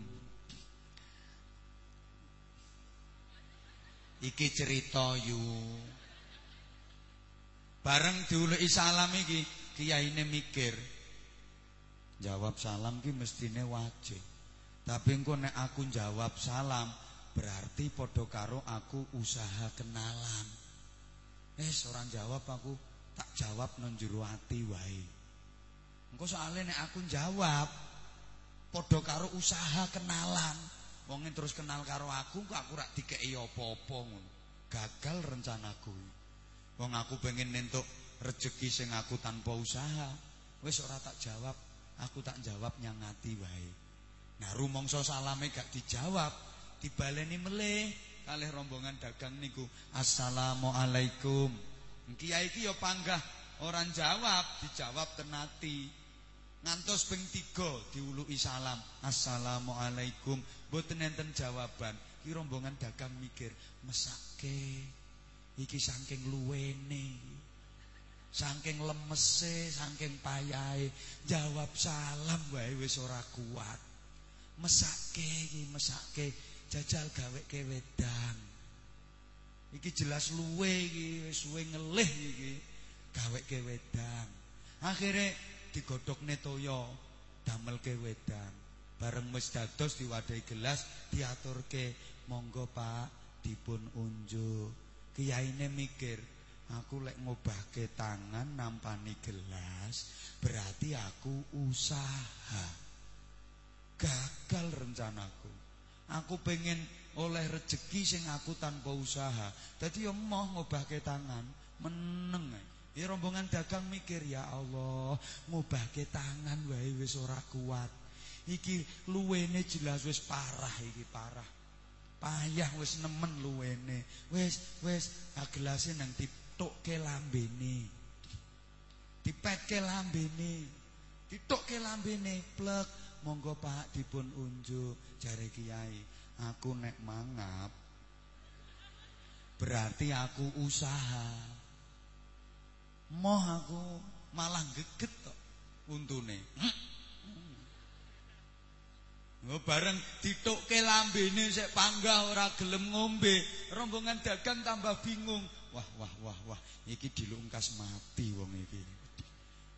iki cerita yuk Bareng diuluki salam iki, kiyaine mikir. Jawab salam ki mestine wajib. Tapi engko nek aku jawab salam, berarti padha karo aku usaha kenalan. Eh, seorang jawab aku tak jawab nang jero ati wae. Engko soalnya nek aku jawab padha karo usaha kenalan. Wong terus kenal karo aku kok aku rak dikeki apa-apa. Gagal rencanaku. Wong aku pengen nentuk rezeki sing aku tanpa usaha. Wis ora tak jawab, aku tak jawab nyangati wae. Nah, rumangsa salame gak dijawab, dibaleni meleh kalih rombongan dagang niku. Assalamualaikum. Kiai iki ya panggah orang jawab, dijawab tenati. Ngantos ping 3 diuluki salam. Assalamualaikum. Mboten enten jawaban. Ki rombongan dagang mikir, mesake Iki saking luwene. Saking lemese, saking payahe, jawab salam wae wis ora kuat. Mesake iki, mesake jajal gaweke wedang. Iki jelas luwe iki, wis suwe ngelih iki. Gaweke wedang. Akhire digodhokne toya damelke wedang. Bareng wis dados diwadahi gelas diaturke, "Monggo Pak, dipun unjuk." Kiyaine mikir, aku lek ngobahke tangan nampani gelas, berarti aku usaha. Gagal rencanaku. Aku pengen oleh rezeki sing aku tanpa usaha. Dadi yo moh ngobahke tangan, meneng. Ya rombongan dagang mikir ya Allah, ngobahke tangan wae wis ora kuat. Iki luwene jelas wis parah iki parah. Payah wis nemen luwene. Wis wis ah gelase nang ditukke lambene. Dipetke lambene. Ditukke lambene plek. Monggo Pak dipun unjuk jare Kiai. Aku nek mangap berarti aku usaha. Moh aku malah geget tok untune. Oh, bareng ditukke lambene sik panggah ora gelem ngombe, rombongan dagang tambah bingung. Wah wah wah wah, iki dilungkas mati wong iki.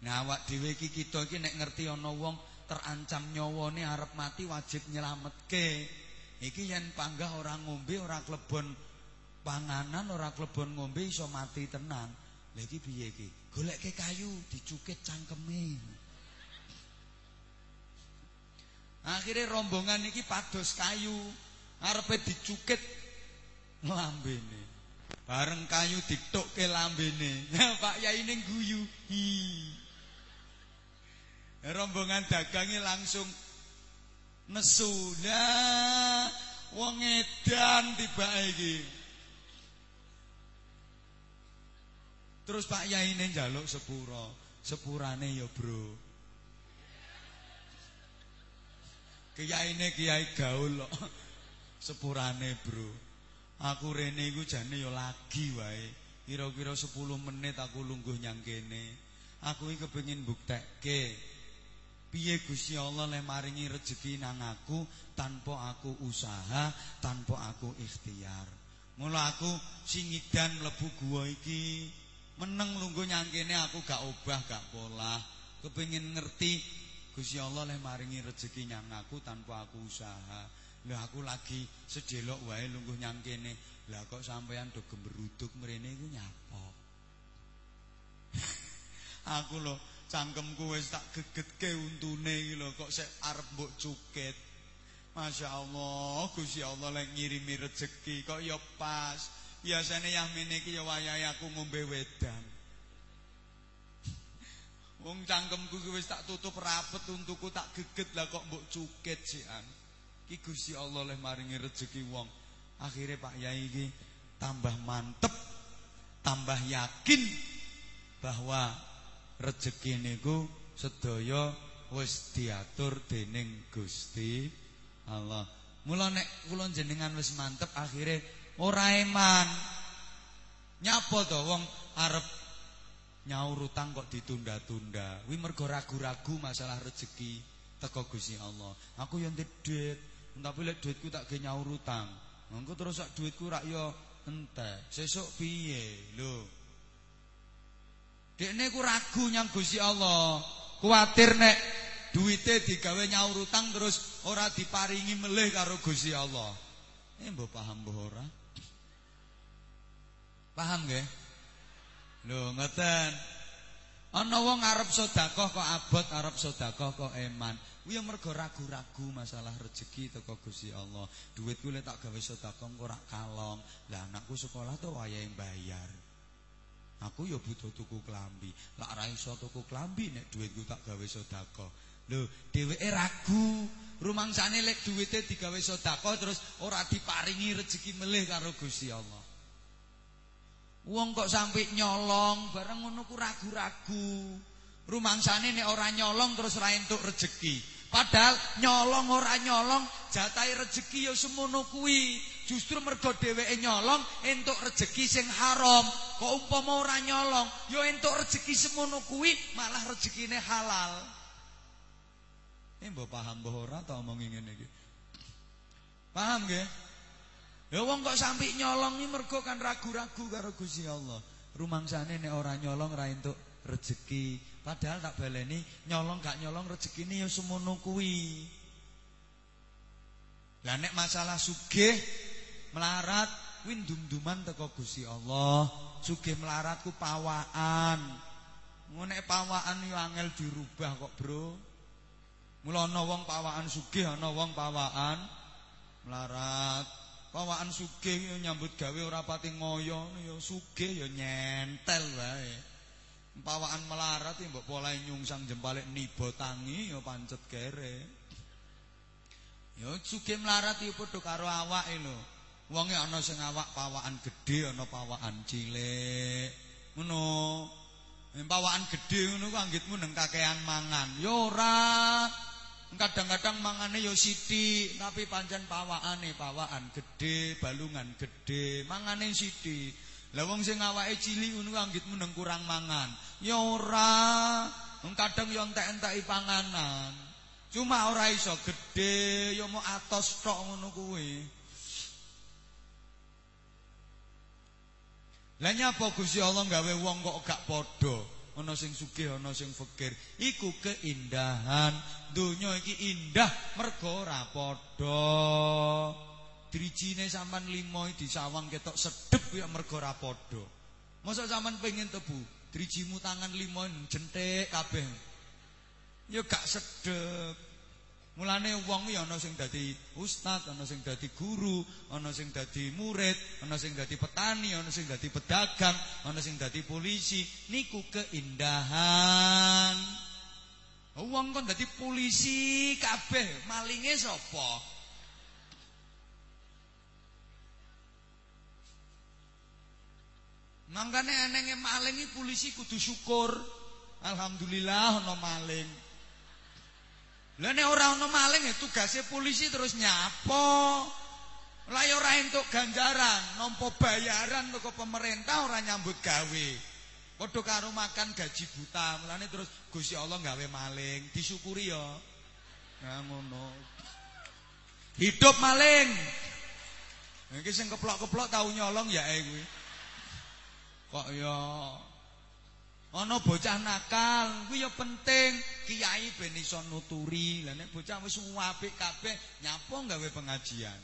Nah awak dhewe iki kita iki nek ngerti ana wong terancam nyawane arep mati wajib nyelametke. Iki yen panggah ora ngombe, ora klebon panganan, ora klebon ngombe iso mati tenan. Lha iki piye iki? Golekke kayu dicukit cangkeme. Akhirnya rombongan iki pados kayu, arepe dicukit lambene. Bareng kayu ditukke lambene. Pak Yai ning guyu. Rombongan dagangi langsung nesu. Lah wong edan tiba iki. Terus Pak Yai ini njaluk sepuro. Sepurane ya, Bro. Kiyaine kiai gaul kok. Sepurane, Bro. Aku rene iku jane ya lagi wae. Kira-kira 10 menit aku lungguh nyang kene. Aku iki kepengin mbuktekke piye Gusti Allah le maringi rejeki nang aku tanpa aku usaha, tanpa aku ikhtiar. Mula aku singidan mlebu gua iki meneng lungguh nyang kene aku gak obah, gak pola. Kepengin ngerti Gusti Allah leh maringi rezeki nyang aku tanpa aku usaha. Lah aku lagi sedelok wae lungguh nyang kene. Lah kok sampean do gemeruduk mrene iku nyapa? aku lho cangkemku wis tak gegetke untune iki lho kok sik arep mbok cuket. Masya Allah, Gusti Allah lek ngirimi rezeki kok ya pas. Biasane yang mene iki ya wayahe aku ngombe wedang. Wong cangkemku wis tak tutup rapet untukku tak geget lah kok mbok cuket sian. Ki Gusti Allah leh maringi rezeki wong. Akhirnya Pak Yai iki tambah mantep, tambah yakin bahwa rezeki niku sedaya wis diatur dening Gusti Allah. Mula nek kula jenengan wis mantep akhirnya ora eman. Nyapa to wong arep nyaur utang kok ditunda-tunda. Wi mergo ragu-ragu masalah rezeki teko Gusti Allah. Aku yang duit, tapi lek duitku tak ge nyaur utang. Engko terus sak duitku rak yo entek. Sesuk piye? Lho. Dekne ku ragu nyang Gusti Allah. Kuatir nek duite digawe nyaur utang terus ora diparingi melih karo Gusti Allah. Eh mbok paham mbok ora? Paham nggih? Lho ngeten. Ana wong arep sedekah kok abot, arep sedekah kok eman. Kuwi mergo ragu-ragu masalah rezeki teko Gusti Allah. Duitku lek tak gawe sedekah kok ora kalong. Lah anakku sekolah tuh wayahe bayar. Aku ya butuh tuku klambi. Lek ora iso tuku klambi nek duitku tak gawe sedekah. Lho, dheweke ragu. Rumangsane lek duwite digawe sedekah terus ora diparingi rezeki melih karo Gusti Allah. Wong kok sampai nyolong bareng ngono ku ragu-ragu. Rumangsane nek ora nyolong terus ra entuk rejeki. Padahal nyolong ora nyolong jatahe rejeki ya semono kuwi. Justru mergo dheweke nyolong entuk rejeki sing haram. Kok umpama ora nyolong ya entuk rejeki semono kuwi malah rezekine halal. Eh mbok paham mbok ora ta omongi ngene iki? Paham nggih? Ya wong kok sampai nyolong ini mergo kan ragu-ragu karo Gusti Allah. Rumangsane nek ora nyolong ra entuk rezeki. Padahal tak baleni nyolong gak nyolong rezekine ya semono kuwi. Lah nek masalah sugih melarat kuwi ndum-duman teko Gusti Allah. Sugih melarat ku pawaan. Ngono pawaan yo angel dirubah kok, Bro. Mula ana wong pawaan sugih, ana wong pawaan melarat. Pawaan sugih yo nyambut gawe ora pati ngoyo yo sugih yo nyentel wae. Pawaan melarat ya mbok polahe nyungsang jempale nibo tangi yo pancet kere. Ya sugih melarat ya padha karo awake lho. Wonge ana sing awak pawakan gedhe, ana pawakan cilik. Ngono. Pawakan gedhe ngono ku anggitmu nang kakean mangan. Ya ora. Kadang-kadang mangane ya sithik, tapi pancen pawakane pawakan gedhe, balungan gedhe, mangane sithik. Lah wong sing awake cilik ngono anggitmu nang kurang mangan. Ya ora. Kadang yo entek-enteki panganan. Cuma ora iso gedhe, yo mau atos tok ngono kuwi. Lah nyapa Gusti Allah gawe wong kok gak padha? Ana sing sugih, ana sing fakir. Iku keindahan. Donya iki indah mergo ora padha. Drijine sampean limo disawang ketok sedep ya mergo ora padha. Mosok sampean pengen tebu, drijimu tangan lima jentik kabeh. Ya gak sedep. Mulane wong ya ana sing dadi ustaz, ana sing dadi guru, ana sing dadi murid, ana sing dadi petani, ana sing dadi pedagang, ana sing dadi polisi. Niku keindahan. Wong kon dadi polisi kabeh, malinge sapa? Mangkane enenge maling iki polisi kudu syukur. Alhamdulillah ana maling. Lah nek ora ana maling ya tugase polisi terus nyapo. Lah ya ora entuk ganjaran, nampa bayaran teko pemerintah ora nyambut gawe. Padha karo makan gaji buta. Mulane terus Gusti Allah gawe maling, disyukuri ya. Nah ngono. Hidup maling. Iki sing keplok-keplok tau nyolong ya eh kuwi. Kok ya ana bocah nakal, kuwi ya penting kiai ben iso nuturi. Lah nek bocah wis apik kabeh nyapa gawe pengajian.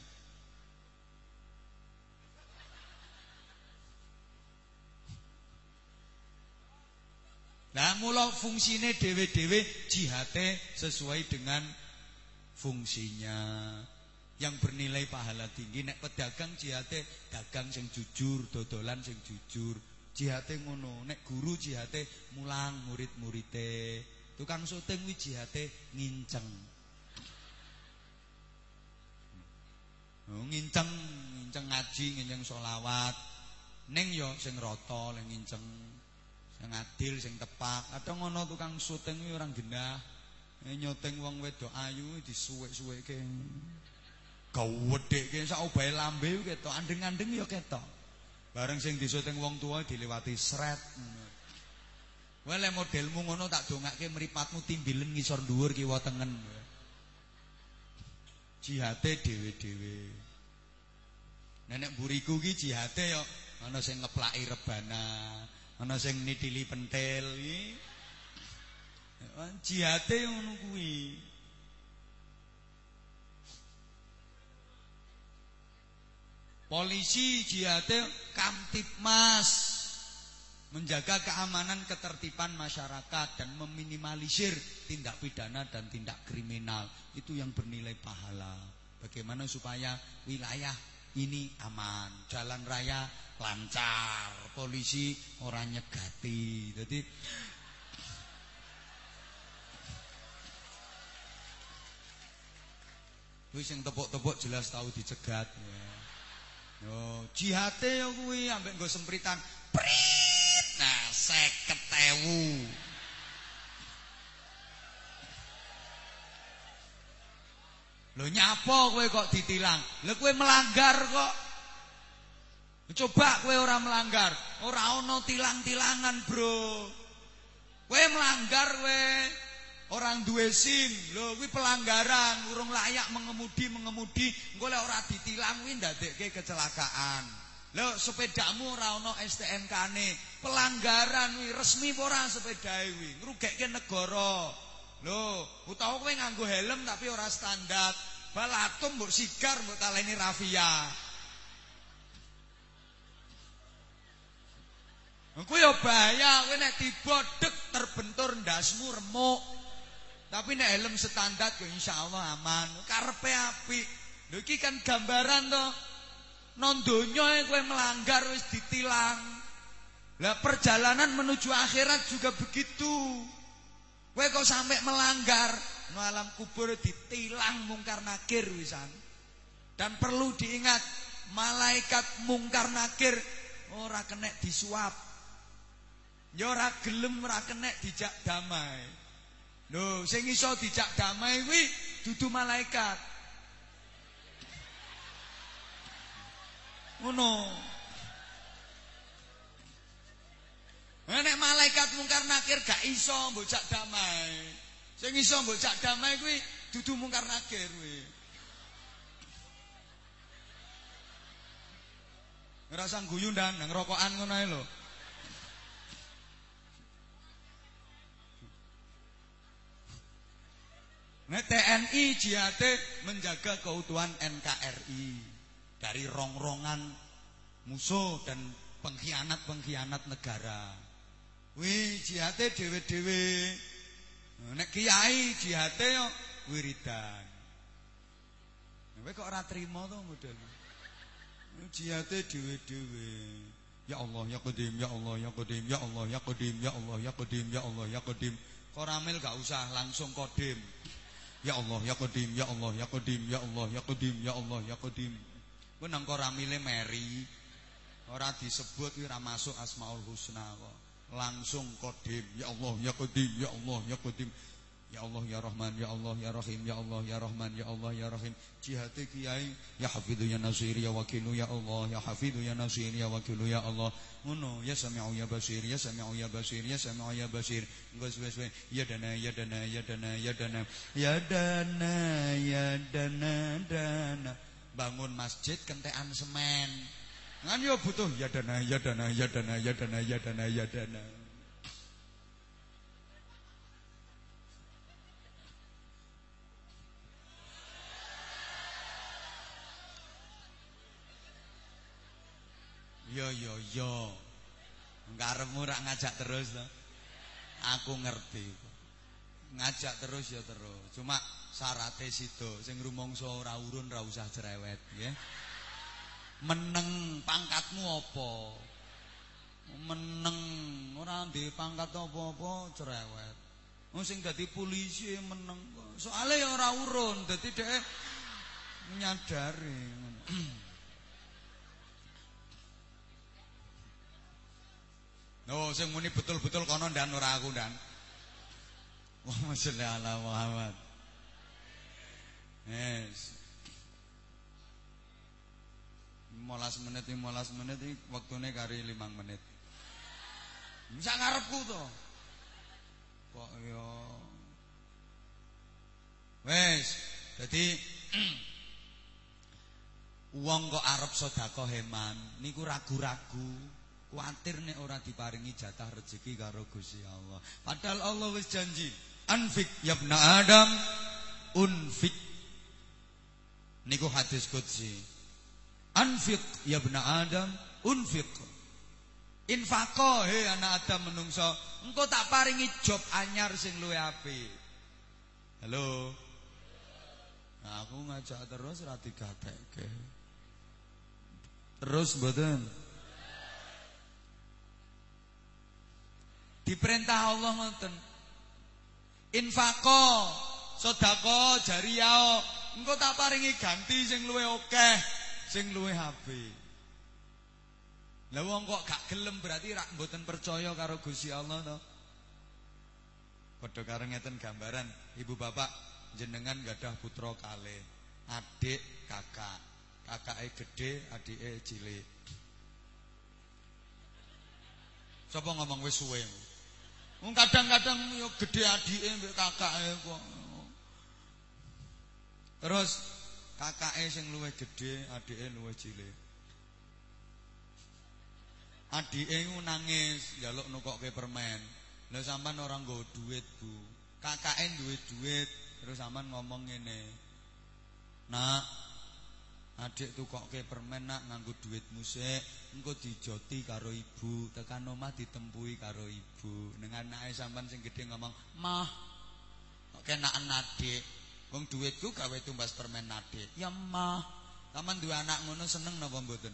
Lah mula fungsine dhewe-dhewe jihate sesuai dengan fungsinya yang bernilai pahala tinggi nek pedagang jihate dagang sing jujur, dodolan sing jujur. Jihate ngono nek guru jihate mulang murid-murite tukang syuting kuwi jihate nginceng. Oh, nginceng nginceng ngaji nginceng selawat. Ning yo sing rata lek nginceng sing adil sing tepak. Kadang ngono tukang syuting kuwi orang genah. Eh, nyuting wong wedok ayu disuwek-suwekke. Gawedhekke sak obahe lambe ketok andeng-andeng yo ketok Bareng sing disuting wong tua dilewati sret. Wae modelmu ngono tak dongake mripatmu timbilen ngisor dhuwur kiwa tengen. Jihate dhewe-dhewe. Nenek buriku ki jihate yo ana sing ngeplaki rebana, ana sing nidili pentil iki. Jihate ngono kuwi. Polisi jihate kamtipmas menjaga keamanan ketertiban masyarakat dan meminimalisir tindak pidana dan tindak kriminal itu yang bernilai pahala. Bagaimana supaya wilayah ini aman, jalan raya lancar, polisi orang nyegati. Jadi Wis sing tepuk-tepuk jelas tahu dicegat ya. Yo, jihate yo kuwi ambek nggo sempritan. Prit. Nah, 50.000. Lho nyapa kowe kok ditilang? Lho kowe melanggar kok. Coba kowe ora melanggar, ora ana tilang-tilangan, Bro. Kowe melanggar kowe. Orang duwe SIM, lho kuwi pelanggaran, urung layak mengemudi mengemudi, engko lek ora ditilang kuwi ndadekke kecelakaan. Lho sepedamu ora ana STNK-ne, pelanggaran kuwi resmi apa ora sepedae kuwi, ngrugekke negara. Lho, utawa kowe nganggo helm tapi ora standar, balatum mbok sigar mbok taleni rafia. Engko ya bahaya, kowe nek dibodhek terbentur ndasmu remuk. Tapi nek helm standar ya insyaallah aman. Karepe apik. Lho iki kan gambaran to. Non donya kowe melanggar wis ditilang. Lah perjalanan menuju akhirat juga begitu. Kowe kok sampai melanggar, no alam kubur ditilang mungkar nakir wisan. Dan perlu diingat, malaikat mungkar nakir ora kena disuap. Ya ora gelem ora kena dijak damai. Lho, sing iso dijak damai kuwi dudu malaikat. Ngono. Nek malaikat mungkar nakir gak iso mbocak damai. Sing iso mbocak damai kuwi dudu mungkar nakir kuwi. Ngrasa guyu ndan nang rokokan ngono ae lho. Nek TNI jihate menjaga keutuhan NKRI dari rongrongan musuh dan pengkhianat-pengkhianat negara. Wih jihate dhewe-dhewe. Nek kiai jihate yo wiridan. Kowe kok ora trimo to model. Jihate dhewe-dhewe. Ya Allah ya Qadim ya Allah ya Qadim ya Allah ya Qadim ya Allah ya Qadim ya Allah ya Qadim. Koramil gak usah langsung Qadim. Ya Allah ya Qadim ya Allah ya Qadim ya Allah ya Qadim ya Allah ya Qadim. Ku nang koramile meri. Ora disebut kuwi ora masuk Asmaul Husna kok langsung kodim ya Allah ya kodim ya Allah ya kodim ya Allah ya Rahman ya Allah ya Rahim ya Allah ya Rahman ya Allah ya Rahim jihati kiai ya hafidhu ya nasir ya wakilu ya Allah ya hafidhu ya nasir ya wakilu ya Allah ngono ya sami'u ya basir ya sami'u ya basir ya sami'u ya basir wes wes wes ya dana ya dana ya dana ya dana ya dana ya dana dana bangun masjid kentekan semen Kan yo butuh ya dana ya dana ya dana ya dana ya dana ya dana. Yo. Ngarepmu rak ngajak terus to. Aku ngerti. Ngajak terus ya terus. Cuma syaratnya situ sing rumangsa ora urun ora usah cerewet ya. meneng pangkatmu apa meneng ora ndek pangkat apa-apa cerewet wong sing dadi polisi meneng soalnya ya ora urun dadi dhek nyadari Oh, sing muni betul-betul kono dan ora aku dan. Wa sholli ala Muhammad. Yes. 15 menit 15 menit iki wektune kari 5 menit. Bisa ngarepku to. Kok yo Wes, dadi wong kok arep sedekah heman niku ragu-ragu, kuatir nek ora diparingi jatah rezeki karo Gusti Allah. Padahal Allah wis janji, "Anfik ya Adam, unfik." Niku hadis qudsi. Anfiq ya Adam, unfiq. Infaqo he anak Adam menungso, engkau tak paringi job anyar sing luwe apik. Halo. Nah, aku ngajak terus ra digatekke. Terus mboten. Diperintah Allah ngoten. Infaqo, sedekah jariyah, engkau tak paringi ganti sing luwe akeh sing luwe HP. Lah wong kok gak gelem berarti rak mboten percaya karo Gusti Allah to. Padha karo ngeten gambaran, Ibu Bapak jenengan gadah putra kale, adik, kakak. Kakake gede, adike cilik. Sapa ngomong wis suwe? Wong kadang-kadang yo gede adike mbek kakake kok. Terus Kakake sing luwih gedhe, adike luwih cilik. Adike nangis njaluk nukokke permen. Lah sampean ora nggo duit, Bu. Kakake duwe duit, terus sampean ngomong ngene. Nak, adik tukokke permen nak nganggo duit musik, engko dijoti karo ibu, tekan omah ditempui karo ibu. Dengan anake sampean sing gedhe ngomong, "Mah, kok kenakan adik." Wong duitku gawe tumbas permen nade. Ya mah, taman dua anak ngono seneng napa mboten?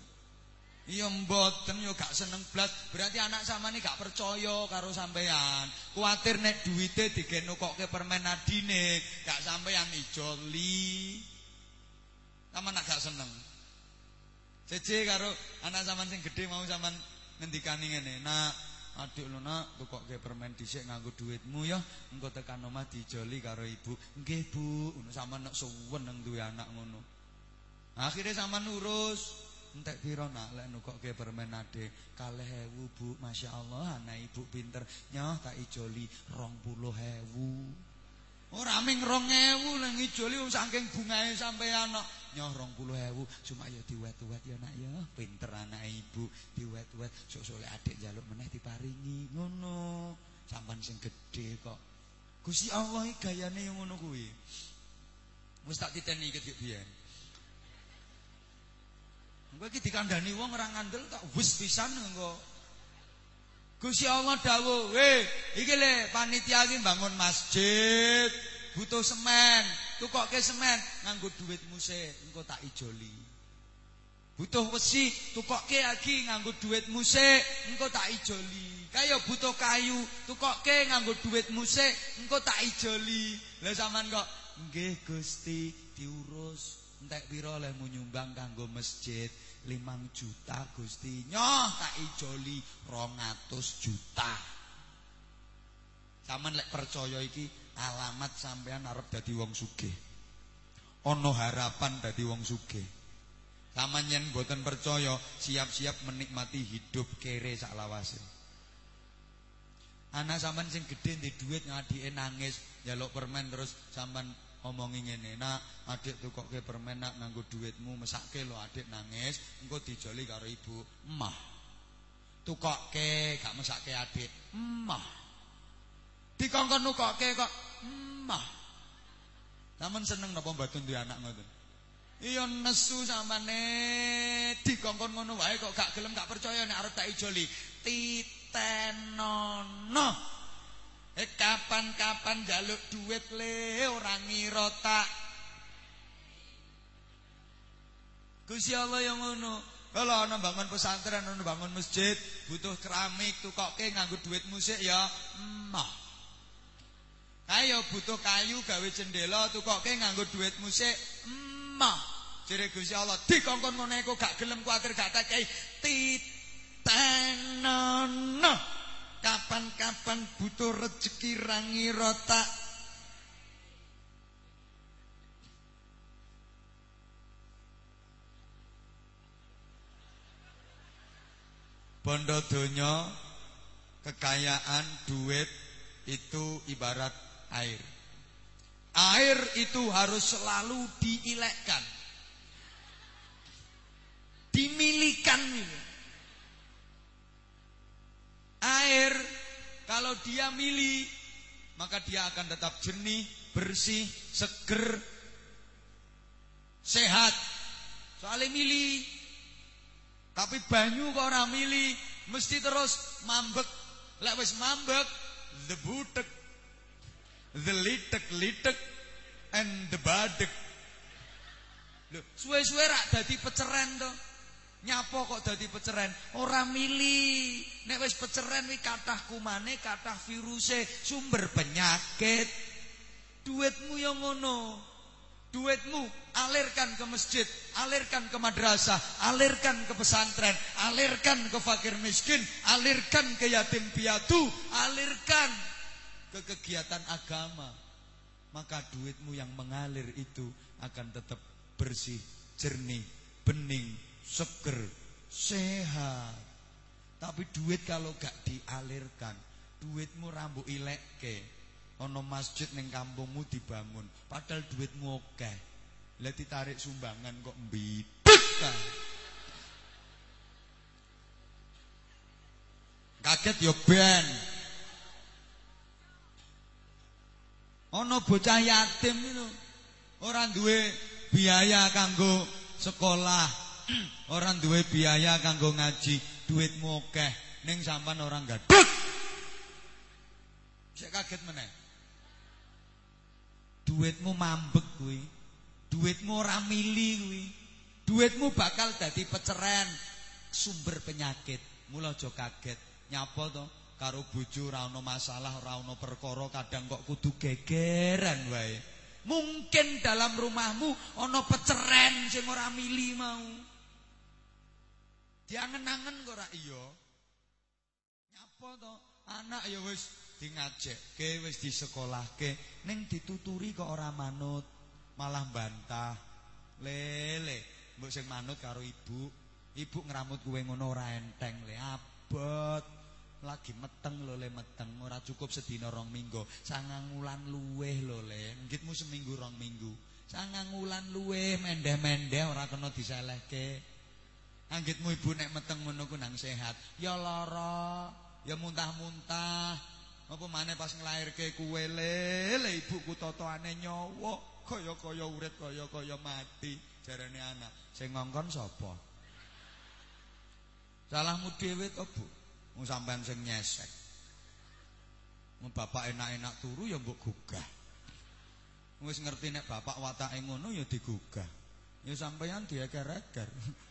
Iya mboten yo gak seneng blas. Berarti anak samane gak percaya karo sampean. Kuatir nek duwite digenokokke permen adine, gak sampean ijoli. Sama nak gak seneng. Jeje karo anak sampean sing gedhe mau sampean ngendikani ngene. Nak, adik lho nak, tukokke permen dhisik nganggo duitmu ya, engko tekan omah dijoli karo ibu. Nggih, Bu. Ngono sampean nek suweneng duwe anak ngono. Akhirnya sampean urus. Entek piro nak lek nukokke permen ade 2000 Bu Masya Allah anak ibu pinter nyoh tak ijoli 20000 Ora ming 2000 nang ijoli saking bungae sampean no. nyoh 20000 cuma ya diwet-wet ya nak ya. Pinter anak ibu diwet-wet. Sok-sok lek adik njaluk meneh diparingi ngono. Sampean sing gedhe kok. Gusti Allah gayane yang ngono kuwi. Wis tak titeni iki biyen. Engko iki dikandani wong ora ngandel tak wis pisan engko. Gusti Allah dawuh, "Weh, iki le panitia iki bangun masjid, butuh semen, tukokke semen nganggo duitmu sik, engko tak ijoli." Butuh besi, tukokke lagi nganggo duitmu sik, engko tak ijoli. Kaya butuh kayu, tukokke nganggo duitmu sik, engko tak ijoli. Lah sampean kok, "Nggih Gusti, diurus." Entek pira lemu nyumbang kanggo masjid? 5 juta Gusti. Nyoh tak ijoli 200 juta. Saman lek percaya iki alamat sampean arep dadi wong sugih. Ana harapan dadi wong sugih. Saman yen boten percaya, siap-siap menikmati hidup kere sak lawase. Anak sampean sing gedhe ndek dhuwit ngadike nangis, njaluk permen terus sampean omongi ngene nak adik tukokke permen nak nganggo duitmu mesake lo adik nangis engko dijoli karo ibu. Emah. Tukokke gak mesake adik. Emah. Dikongkon nukokke kok. Emah. Namun seneng napa mboten duwe anak ngoten? Iya nesu samane dikongkon ngono wae kok gak gelem gak percaya nek arep tak ijoli. Titenono Eh kapan-kapan jaluk duit le orang ngira tak. Gusti Allah yang ngono. Kalau ana bangun pesantren, ana bangun masjid, butuh keramik, tukokke nganggo duit musik ya emah. Kayo butuh kayu gawe jendela, tukokke nganggo duit musik emah. Jere Gusti Allah dikongkon ngono iku gak gelem kuwatir gak tak titenono. Butuh rezeki rangi rotak Bondo donya kekayaan duit itu ibarat air. Air itu harus selalu diilekkan. Dimilikan. Air kalau dia milih maka dia akan tetap jernih, bersih, seger, sehat. Soalnya milih. Tapi banyu kok orang milih mesti terus mambek. Lek wis mambek, the butek, the litek litek, and the badek. Suwe-suwe rak dadi peceren to. Nyapa kok dadi peceren? Ora mili. Nek wis peceren wi kathah kumane, kathah viruse, sumber penyakit. Duitmu yang ngono. Duitmu alirkan ke masjid, alirkan ke madrasah, alirkan ke pesantren, alirkan ke fakir miskin, alirkan ke yatim piatu, alirkan ke kegiatan agama. Maka duitmu yang mengalir itu akan tetap bersih, jernih, bening, seger, sehat. Tapi duit kalau gak dialirkan, duitmu rambu ilekke. Ono masjid ning kampungmu dibangun, padahal duitmu oke. Lah ditarik sumbangan kok mbidek Kaget yo ben. Ono bocah yatim itu orang duwe biaya kanggo sekolah orang duwe biaya kanggo ngaji, duitmu akeh, ning sampean orang gadhek. Saya kaget meneh. Duitmu mambek kuwi. Duitmu ora mili kuwi. Duitmu bakal dadi peceren. sumber penyakit. Mula aja kaget. Nyapa to? Karo bojo ora ana masalah, ora ana perkara, kadang kok kudu gegeran wae. Mungkin dalam rumahmu ana peceren sing ora mili mau. Diangen-angen kok ora iya. Nyapa to? Anak ya wis di ngajekke, wis disekolahke, ning dituturi kok ora manut, malah bantah. Lele, mbok sing manut karo ibu. Ibu ngramut kowe ngono ora enteng le abot. Lagi meteng lho le meteng, ora cukup sedina rong minggu. Sangang wulan luweh lho le. Ngitmu seminggu rong minggu. Sangang wulan luweh mendeh-mendeh ora kena diselehke. Anggitmu ibu nek meteng ngono ku nang sehat. Ya lara, ya muntah-muntah. Apa maneh pas nglairke kuwe lele ibuku totoane nyawa, kaya-kaya urip kaya-kaya mati. Jarane anak, sing ngongkon sapa? Salahmu dhewe to, Bu. Wong sampean sing nyesek. Wong bapak enak-enak turu ya mbok gugah. Wis ngerti nek bapak watake ngono ya digugah. Ya sampeyan dieker-eker.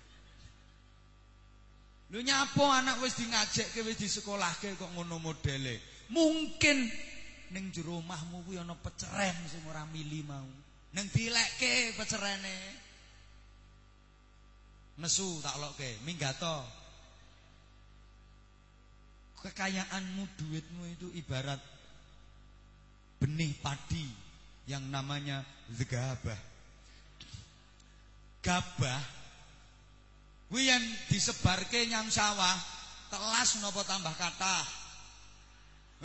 Lu nyapo anak wis di ngajekke wis di sekolahke kok ngono modele. Mungkin ning jero omahmu kuwi ana peceren sing ora mili mau. Ning dilekke pecerene. Nesu tak lokke, minggato. Kekayaanmu, duitmu itu ibarat benih padi yang namanya zegabah. Gabah Kuwi yang disebarke nyang sawah, telas napa tambah kathah.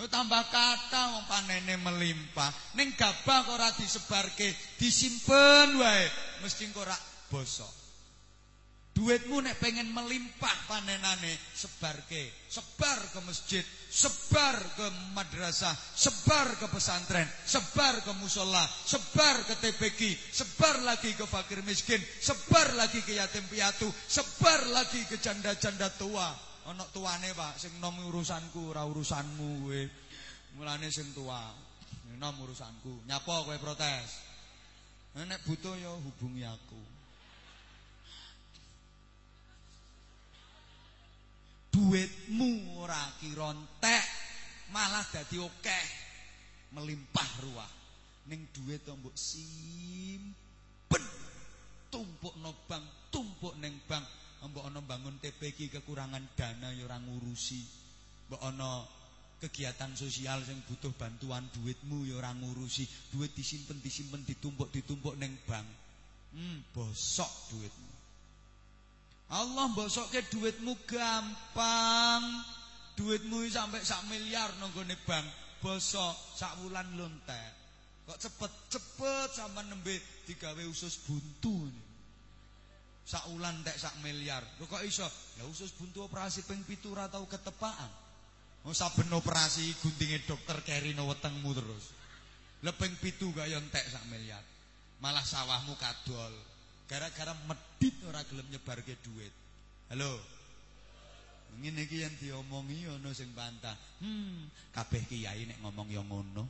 Yo tambah kathah wong panene melimpah. Ning gabah kok ora disebarke, disimpen wae, mesti kok ora bosok. Duitmu nek pengen melimpah panenane sebarke, sebar ke masjid, sebar ke madrasah, sebar ke pesantren, sebar ke musola, sebar ke TPG, sebar lagi ke fakir miskin, sebar lagi ke yatim piatu, sebar lagi ke janda-janda tua. Ana tuane, Pak, sing nom urusanku ora urusanmu kowe. Mulane sing tua, nom urusanku. Nyapa kowe protes? Nek butuh ya hubungi aku. Duitmu ora kira entek malah dadi akeh melimpah ruah. Ning duit to mbok simpen tumpukno bank tumpuk ning bank. Mbok ana bangun TPK kekurangan dana ya ora ngurusi. Mbok ana kegiatan sosial yang butuh bantuan duitmu ya ora ngurusi. Duit disimpen disimpen ditumpuk ditumpuk ning bank. Hmm bosok duitmu Allah bosokke duitmu gampang. Duitmu sampai sak miliar nonggone bank, bosok sak wulan lontek. Kok cepet-cepet sama nembe digawe usus buntu. Sak wulan tek sak miliar. Lho kok iso? Lah usus buntu operasi ping 7 ora tau ketepaan. Oh saben operasi guntinge dokter kerino wetengmu terus. Lepeng pitu gak entek sak miliar. Malah sawahmu kadol. Gara-gara medit ora gelem nyebarke duit. Halo. Ngene iki yang diomongi ana sing bantah. Hmm, kabeh kiai nek ngomong ya ngono.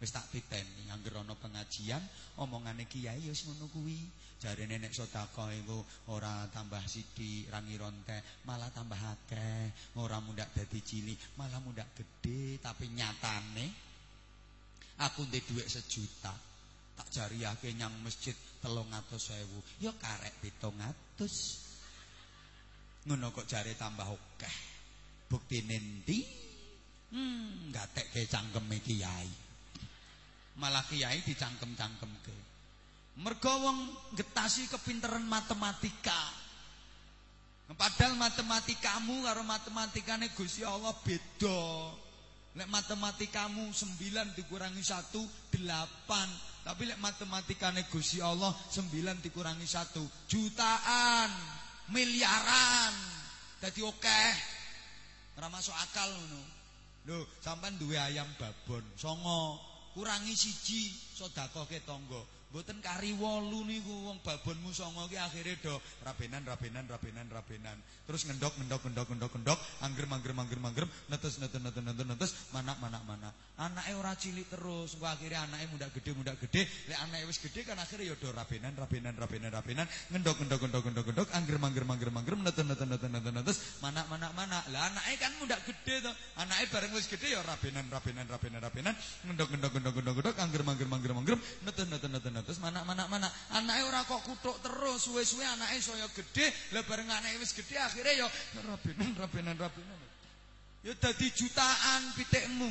Wis tak titeni angger ana pengajian omongane kiai ya wis ngono kuwi. Jarene nek sedekah iku ora tambah sithik, ra ngironte, malah tambah akeh. Ora mundak dadi cilik, malah mundak gede, tapi nyatane aku ndek dhuwit sejuta. Tak jariyake nyang masjid telung atus sewu. Ya karek pitung atus. Ngono kok jari tambah okeh bukti nanti hmm gatek ke cangkeme kiai. Malah kiai dicangkem-cangkem ke mergo wong getasi kepinteran matematika. Padahal matematikamu karo matematikane Gusti Allah beda. Lek matematikamu 9 dikurangi 1 8. Tapi lek matematikane Gusti Allah 9 dikurangi 1 jutaan, miliaran. Dadi akeh. Ora masuk akal ngono. Lho, sampean duwe ayam babon, songo, kurangi siji sedekahke tangga. Mboten kari wolu niku wong babonmu songo ki akhire do rabenan rabenan rabenan rabenan. Terus ngendok ngendok ngendok ngendok ngendok angger mangger mangger mangger netes netes netes netes netes manak manak manak. Anake ora cilik terus, kok akhire anake muda gede muda gede. Lek anake wis gede kan akhire ya do rabenan rabenan rabenan rabenan ngendok ngendok ngendok ngendok ngendok angger mangger mangger mangger netes netes netes netes netes manak manak manak. Lah anake kan muda gede to. Anake bareng wis gede ya rabenan rabenan rabenan rabenan ngendok ngendok ngendok ngendok ngendok angger mangger mangger mangger netes netes netes Terus mana mana mana anaknya orang kok kutuk terus suwe-suwe anaknya saya gede, lah bareng anaknya wis gede akhirnya ya rabenan rabenan rabenan. Ya dadi jutaan pitikmu.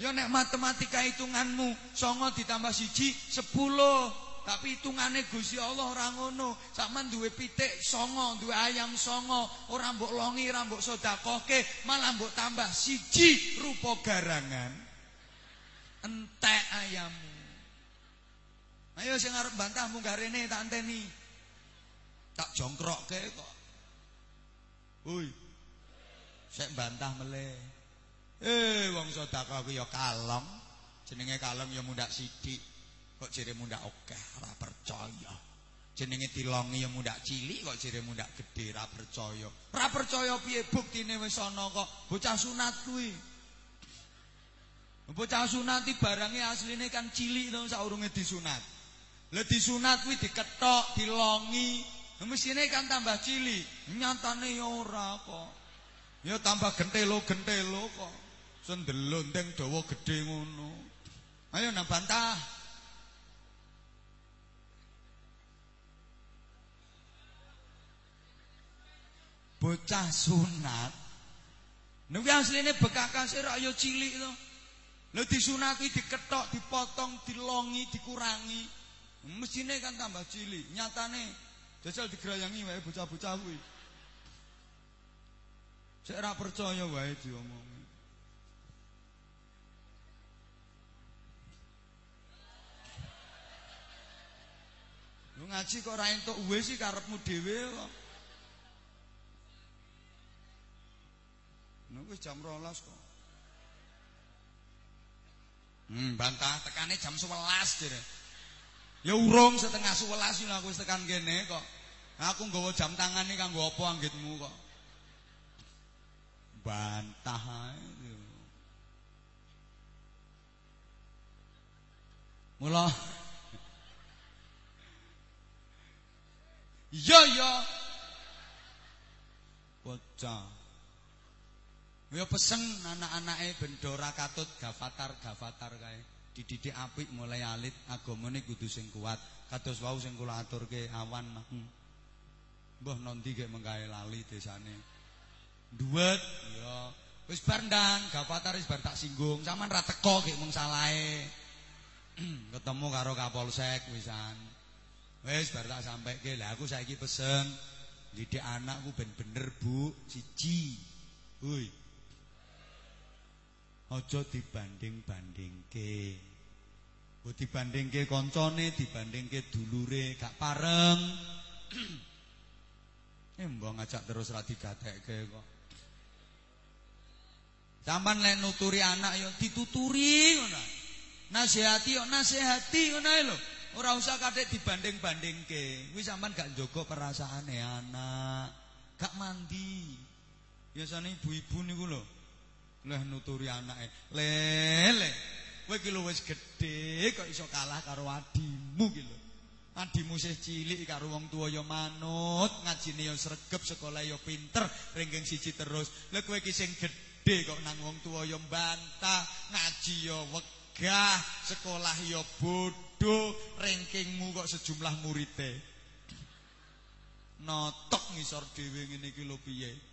Ya nek matematika hitunganmu songo ditambah siji sepuluh tapi hitungannya Gusti Allah ora ngono. Sampeyan duwe pitik songo, duwe ayam songo, ora mbok longi, ora mbok sedakoke, malah mbok tambah siji rupa garangan. Entek ayammu. Ayo sing arep bantah munggah rene tak anteni. Tak jongkrokke kok. Hoi. Sek bantah meleh. Eh wong sedekah ku ya kalong. Jenenge kalong ya mundak sithik. Kok jere mundak akeh, ora percaya. Jenenge dilongi ya mundak cilik kok jere mundak gedhe, ora percaya. Ora percaya piye buktine wis ana kok bocah sunat kuwi. Bocah sunat iki asline kan cilik to saurunge disunat. Lah disunat kuwi diketok, dilongi. Mesine kan tambah cilik. Nyatane ya ora kok. Ya tambah gentelo-gentelo kok. Sendelondeng dawa gedhe ngono. Ayo nang bantah. Bocah sunat. Niku asline bekakase rak ya cilik to. Lah disunat kuwi diketok, dipotong, dilongi, dikurangi. Mesine kan tambah cilik, nyatane jajal digerayangi wae bocah-bocah kuwi. Sik ora percaya wae diomongi. Lu ngaji kok ora entuk uwe sih karepmu dhewe kok. Nunggu jam 12 kok. Hmm, bantah tekane jam 11 jere. Ya urung setengah sewelas aku wis tekan kene kok. Aku nggawa jam tangan iki kanggo apa anggitmu kok. Bantah ae. Mula Iya iya. Bocah. Ya pesen anak-anake bendora katut gafatar-gafatar kae dididik apik mulai alit agamane kudu sing kuat. Kados wau sing kula aturke awan hmm. mbah nondi gek mengkae lali desane. Duwet ya. Wis bar ndang gapatar wis tak singgung. Sampean ra teko gek mung salahe. Ketemu karo kapolsek wisan. Wis bar tak sampeke lah aku saiki pesen didik anakku ben bener Bu. Siji Hui Aja dibanding-bandingke. Oh dibandingke kancane, dibandingke dulure, gak pareng. eh mbok ngajak terus ra digatekke kok. Sampan lek nuturi anak yo dituturi ngono. Nasihati yo nasihati ngono lho. Ora usah kadek dibanding-bandingke. Kuwi sampean gak njogo perasaane anak. Gak mandi. Biasane ibu-ibu niku lho. Lah nuturi anake. Lele. Kowe iki wis gedhe kok iso kalah karo adimu ki lho. Adimu sih cilik karo wong tuwa ya manut, ngajine ya sregep, sekolah ya pinter, ranking siji terus. Lah kowe iki sing gedhe kok nang wong tuwa ya mbantah, ngaji ya wegah, sekolah ya bodoh, rankingmu kok sejumlah murite. Notok ngisor dhewe ngene iki lho piye?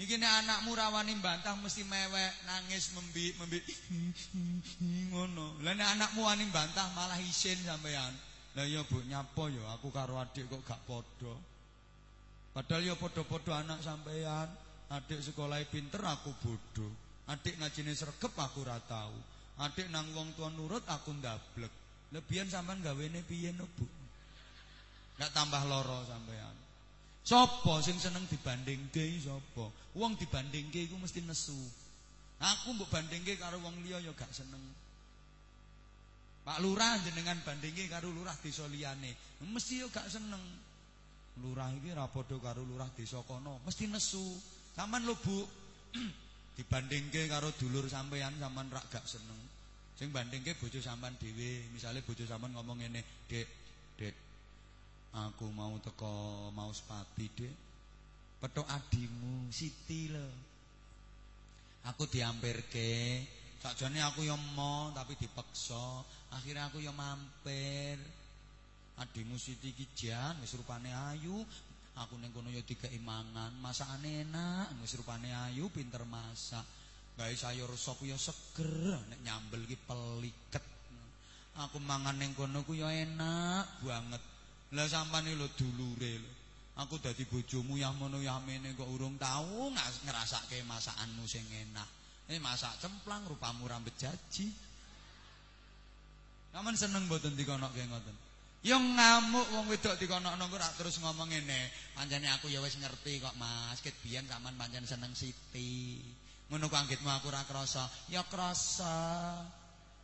Iki nek anakmu rawani bantah mesti mewek, nangis membi membi ngono. Lah nek anakmu wani bantah malah isin sampean. Lah ya Bu nyapa ya aku karo adik kok gak padha. Padahal ya padha-padha anak sampean. Adik sekolah pinter aku bodoh. Adik ngajine sregep aku ora tau. Adik nang wong tua nurut aku ndablek. Lebihan sampean gawene piye no Bu? Gak tambah loro sampean. Sopo sing seneng dibandingke sapa? Wong dibandingke iku mesti nesu. Aku mbok bandingke karo wong liya ya gak seneng. Pak Lurah jenengan bandingke karo lurah desa liyane, mesti yo gak seneng. Lurah iki ra padha karo lurah desa kono, mesti nesu. Saman lho Bu, dibandingke karo dulur sampean sampean rak gak seneng. Sing bandingke bojo sampean dhewe, misale bojo sampean ngomong ngene, "Dek, Dek, aku mau teko mau sepati, Dek." Petok adimu Siti lho. Aku diampirke, sakjane aku yo mau tapi dipeksa. Akhirnya aku ya mampir. Adimu Siti iki jan wis rupane ayu. Aku ning kono ya dikeki mangan, masakane enak, wis rupane ayu, pinter masak. Gawe sayur sop ya seger, nek nyambel ki peliket. Aku mangan ning kono ku ya enak banget. Lah sampean lho dulure lho. Aku dadi bojomu ya ngono ya mene kok urung tau ngrasake masakanmu sing enak. Ini masak cemplang rupamu rambut jaji. Kaman seneng mboten dikonokke ngoten. Ya ngamuk wong wedok dikonokno kok terus ngomong ngene. Pancene aku ya wis ngerti kok Mas, ket biyen sampean pancen seneng Siti. Ngono kok anggitmu aku ora krasa. Ya krasa.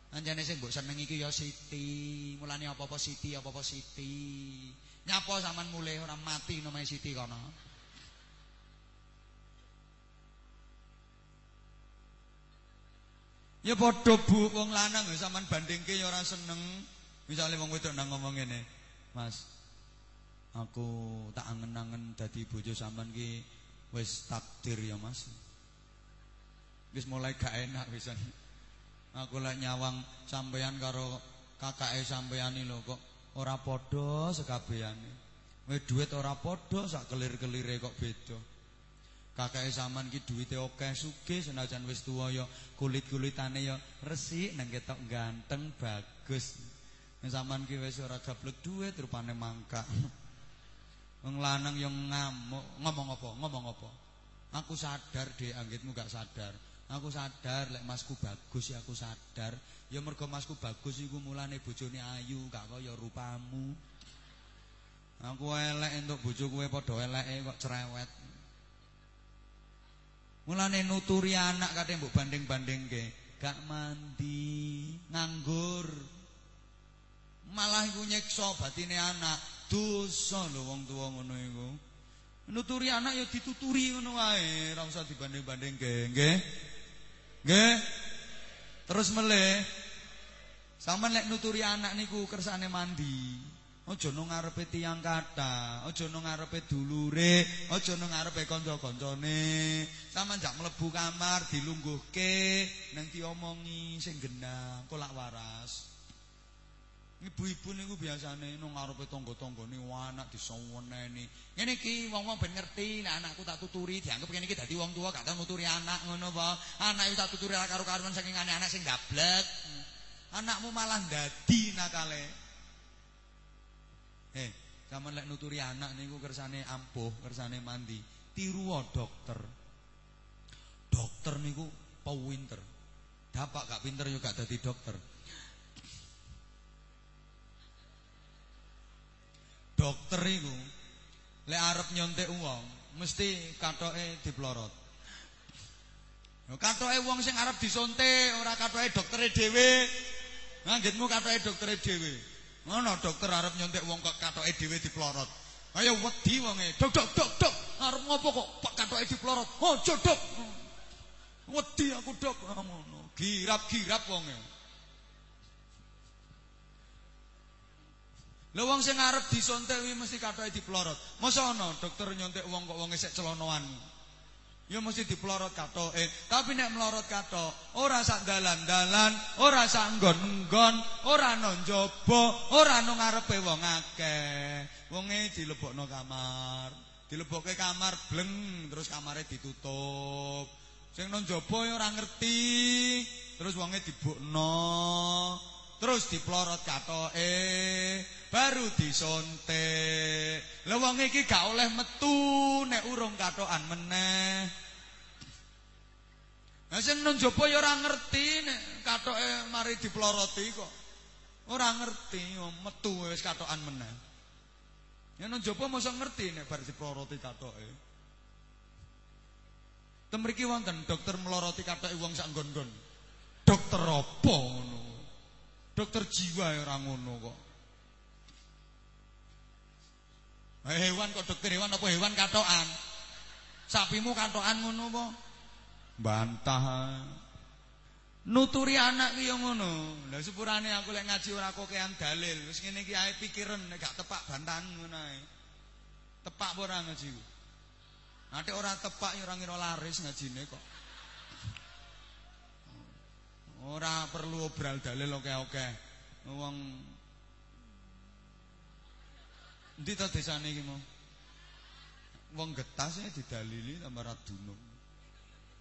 Pancene sing mbok seneng iki ya Siti. Mulane apa-apa Siti, apa-apa Siti. Nyapa sampean mulih ora mati nomane Siti kono. Ya padha Bu wong lanang sampean bandingke ya ora seneng. Misale wong wedok nang ngomong ngene, "Mas, aku tak angen-angen dadi bojo sampean ki wis takdir ya, Mas." Wis mulai gak enak wisan. Aku lek nyawang sampean karo kakake sampean lho kok ora padha sekabehane. Wis duit ora padha sak kelir-kelire kok beda. Kakake sampean ki duwite akeh sugih senajan wis tuwa ya kulit-kulitane ya resik nang ketok ganteng bagus. Nek sampean ki wis ora gablek duit rupane mangkak. Wong lanang yang ngamuk, ngomong apa? Ngomong apa? Aku sadar deh anggitmu gak sadar. Aku sadar lek masku bagus ya aku sadar. Ya mergo masku bagus iku mulane bojone ayu, gak kaya rupamu. Aku elek entuk bojo kowe padha eleke kok cerewet. Mulane nuturi anak kate mbok banding-bandingke, gak mandi, nganggur. Malah iku nyiksa batine anak. Dosa lho wong tuwa ngono iku. Nuturi anak ya dituturi ngono wae, ora usah dibanding-bandingke, nggih. Nggih. Terus meleh Sampeyan lek nuturi anak niku kersane mandi. Aja nang ngarepe tiyang kathah, aja nang ngarepe dulure, aja nang ngarepe kanca-kancane. Sampeyan jak mlebu kamar dilungguhke, nang diomongi sing genah, kok lak waras. Ibu-ibu niku biasane nang ngarepe tangga-tanggane anak disaweneni. Ngene iki wong-wong ben ngerti nek anakku tak tuturi dianggep kene iki dadi wong tua gak tau nuturi anak ngono apa. Anak tak tuturi karo-karuan saking anak sing gablek. Anakmu malah dadi nakale. Eh, sampean lek nuturi anak niku kersane ampuh, kersane mandi, tiru dokter. Dokter niku pinter. Dapak gak pinter yo gak dadi dokter. Dokter iku lek arep nyontek wong mesti katoke diplorot. Yo katoke wong sing arep disontek ora katoke doktere dhewe. Nganggitmu katoke doktere dhewe. Ngono dokter arep nyontek wong kok katoke dhewe diplorot. Ayo wedi wonge. Dok dok dok dok. Arep ngopo kok pak katoke diplorot? Aja dok. Wedi aku dok ngono. Girap-girap wonge. Lha wong sing arep disontek kuwi mesti katoke diplorot. Mosok ana dokter nyontek wong kok wonge sik celonoan. Ya mesti diplorot kato eh tapi nek melorot kato ora sak dalan-dalan, ora sak nggon-nggon, ora nang njaba, ora nang ngarepe wong akeh. Wonge dilebokno kamar. Dilebokke kamar bleng terus kamare ditutup. Sing nang njaba ora ngerti. Terus wonge dibukno. Terus diplorot katoke, baru disontek. Wong iki gak oleh metu nek urung katokan meneh. Lah sing nang jaba ya ora ngerti nek katoke mari diploroti kok. Ora ngerti, metu wis katokan meneh. Ya nang jaba mosok ngerti nek bar diploroti katoke. Temriki wonten dokter meloroti katoke wong sak nggon-nggon. Dokter apa ngono? Dokter jiwa ya ora ngono kok. Hewan kok dokter hewan apa hewan katokan? Sapimu katokan ngono apa? Bantah. Nuturi anak ki yo ngono. Lah sepurane aku lek ngaji ora kokean dalil. Wis ngene iki ae pikiran nek gak tepak bantahan ngono ae. Tepak apa ora ngaji? Nanti ora tepak ya ora ngira laris ngajine kok. Ora perlu obral dalil oke-oke. Wong Endi to desane iki? Wong getas ya didalili tambah ra dunung.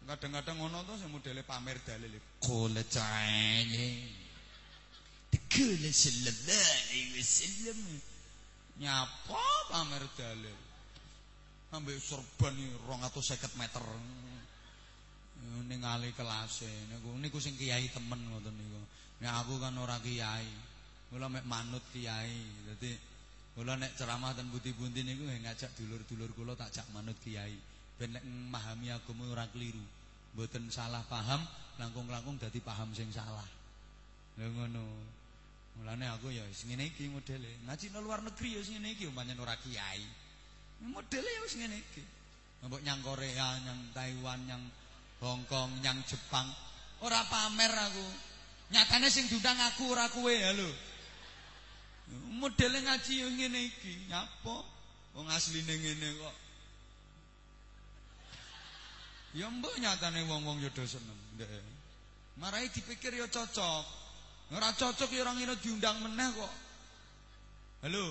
Kadang-kadang ngono to sing modele pamer dalil. Kole caene. Dikule sallallahu wasallam. Nyapa pamer dalil. Ambek sorban 250 meter. Ning ali kelase niku niku sing kiai temen ngoten niku. Nek aku kan ora kiai. Kula mek manut kiai. Dadi kula nek ceramah ten pundi-pundi niku ngajak dulur-dulur kula tak jak manut kiai. Ben nek memahami agama ora keliru. Mboten salah paham, langkung-langkung dadi paham sing salah. Lha ngono. Mulane aku ya wis ngene iki modele. Ngaji nang luar negeri ya wis ngene iki umpamane ora kiai. Modele ya wis ngene iki. Mbok nyang Korea, nyang Taiwan, nyang Hong Kong, nyang Jepang. Ora pamer aku. Nyatane sing diundang aku ora kowe ya lho. Modele ngaji yo ngene iki. Nyapa? Wong asline ngene kok. Ya mbok nyatane wong-wong yo seneng. Marai dipikir yo cocok. Ora cocok ya ora ngira diundang meneh kok. Halo.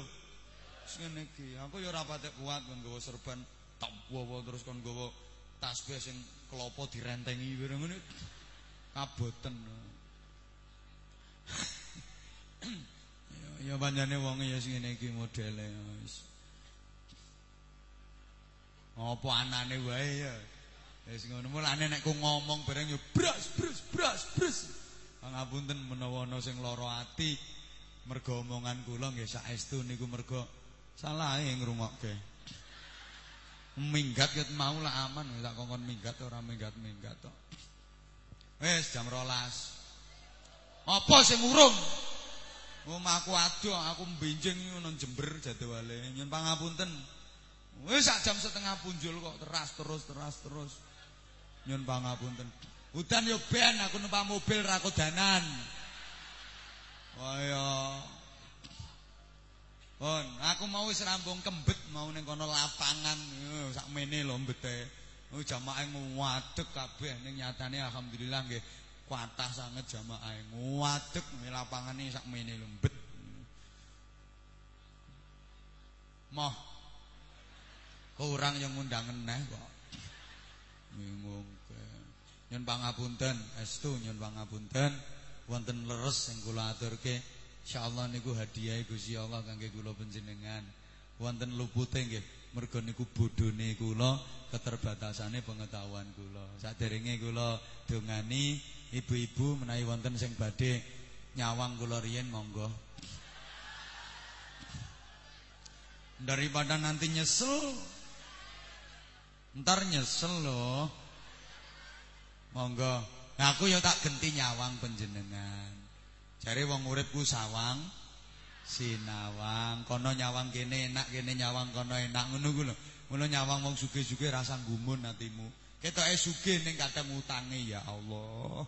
Wis ngene iki. Aku ya ora patek kuat nggawa serban top wawa terus kon nggawa tasbih sing klopo direntengi bareng ngene. Kaboten. ya ya panjane wong ya sing ngene iki modele wis. Apa anane wae ya. Wis ngono mulane nek ku ngomong bareng yo bras bras bras bras. Pangapunten menawa ana sing lara ati mergo omongan kula nggih saestu niku mergo salah ngrungokke. Minggat ket mau lah aman tak kongkon minggat ora minggat-minggat tok. Wis jam 12. Apa sing urung? Omahku adoh aku mbenjing nang Jember jadwale. Nyun pangapunten. Wis sak jam setengah punjul kok teras terus teras terus. Nyun pangapunten. Udan yo ben aku numpak mobil ra kodanan. Kaya Pun, aku mau wis rambung kembet mau ning kono lapangan. Yo sakmene lho mbete. Oh jamaah nguwadeg kabeh ning nyatane alhamdulillah nggih kuatah sanget jamaah nguwadeg ning lapangane sakmene lho mbet. Moh kurang yang ngundang neh kok. Bingung. Nyun pangapunten, estu nyun pangapunten wonten leres sing kula aturke. Insyaallah niku hadiah Gusti Allah kangge kula panjenengan. Wonten lupute nggih, mergo niku bodhone kula, keterbatasane pengetahuan kula. Saderenge kula dongani ibu-ibu menawi wonten sing badhe nyawang kula riyen monggo. Daripada nanti nyesel Ntar nyesel loh Monggo. Nah aku ya tak genti nyawang panjenengan. Jare wong uripku sawang sinawang. Kono nyawang kene enak, kene nyawang kono enak ngono ku lho. Nyawang wong sugih-sugih rasa gumun atimu. Ketoke sugih ning kadang utange ya Allah.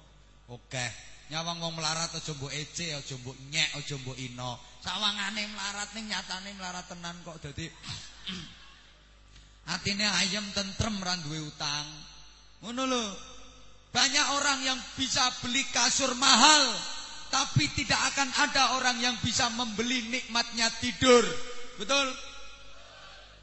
Oke. Nyawang wong melarat aja mbok ece, aja mbok nyek, aja mbok ino. Sawangane melarat ning nyatane melarat tenan kok dadi Atine ayem tentrem ra duwe utang. Ngono lho. Banyak orang yang bisa beli kasur mahal Tapi tidak akan ada orang yang bisa membeli nikmatnya tidur Betul?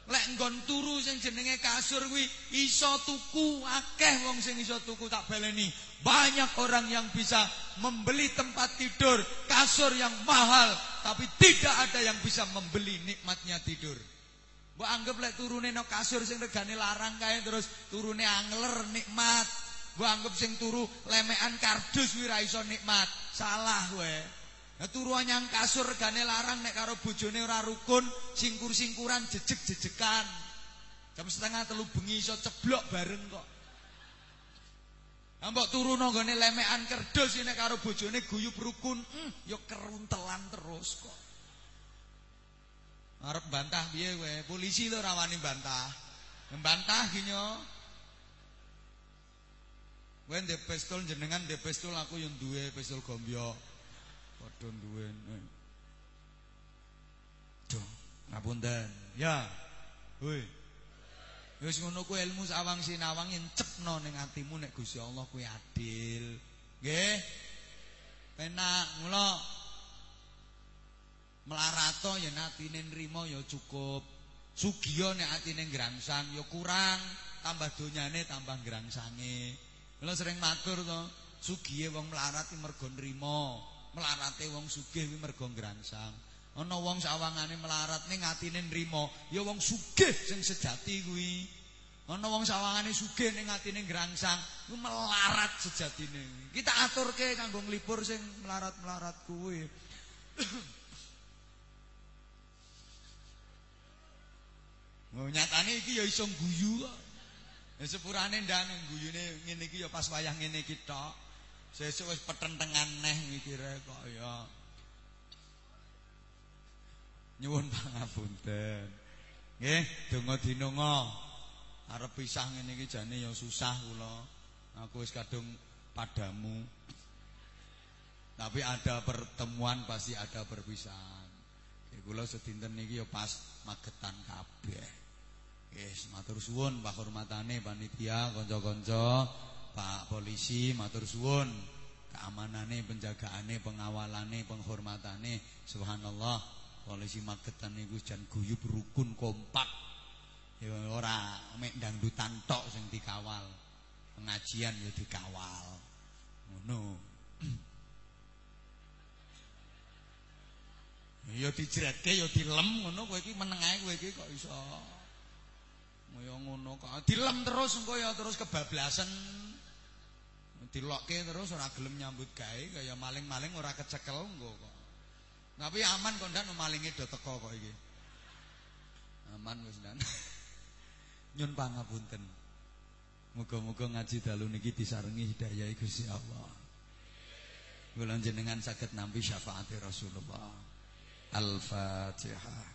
Lek nggon turu sing jenenge kasur kuwi iso tuku akeh wong sing iso tuku tak baleni. Banyak orang yang bisa membeli tempat tidur, kasur yang mahal, tapi tidak ada yang bisa membeli nikmatnya tidur. Mbok anggap lek turune no kasur sing regane larang kae terus turune angler nikmat. Gua anggap sing turu lemekan kardus wira iso nikmat. Salah kowe. Nah turu anyang kasur regane larang nek karo bojone ora rukun, singkur-singkuran jejeg-jejekan. Jam setengah telu bengi iso ceblok bareng kok. Mbok turu nang lemekan kerdus ini karo bojone guyub rukun, hmm, ya keruntelan terus kok. Arep bantah piye? Polisi lho rawani bantah. Mbantah ginyo. Kowe ndek pistol jenengan ndek pistol aku yang duwe pistol gombyo. Padha duwe. Duh, ngapunten. Ya. Woi. Wis ngono ku ilmu sawang sinawang encepno ning atimu nek Gusti Allah kuwi adil. Nggih. Penak mula melarato ya atine nrimo ya cukup. Sugiya nek atine grangsang ya kurang, tambah donyane tambah grangsange. Mula sering matur to, sugihe wong melarat iki mergo nrimo, melarate wong sugih kuwi mergo grangsang. Ana wong sawangane melarat ning atine nrimo, ya wong sugih sing sejati kuwi. Ana wong sawangane sugih ning atine grangsang, ku melarat sejatine. Kita aturke kanggo nglipur sing melarat-melarat kuwi. Oh nyatane iki ya iso guyu kok. Sepurane ndan guyune ngene iki ya pas wayah ngene iki tok. Sesuk wis petentengan neh mikire kok ya. Nyuwun pangapunten. Nggih, donga dinonga. Arep pisah ngene iki jane ya susah kula. Aku wis kadung padamu. Tapi ada pertemuan pasti ada perpisahan. Kula sedinten niki ya pas magetan kabeh. Yes, matur suwun Pak hormatane panitia, kanca-kanca, Pak polisi, matur suwun keamanane, penjagaane, pengawalane, penghormatane. Subhanallah. Polisi Magetan niku jan guyub rukun kompak. Ya ora mek dangdutan tok sing dikawal. Pengajian ya dikawal. Ngono. Ya dijretke ya dilem ngono kowe iki meneng ae kowe iki kok iso. Kaya ngono kok dilem terus engko ya terus kebablasan. Dilokke terus ora gelem nyambut gawe kaya maling-maling ora kecekel engko kok. Tapi aman kok ndak malinge do teko kok iki. Aman wis ndan. Nyun pangapunten. Muga-muga ngaji dalu niki disarengi hidayah Gusti Allah. Kula jenengan saged nampi syafaat Rasulullah. Al-Fatihah.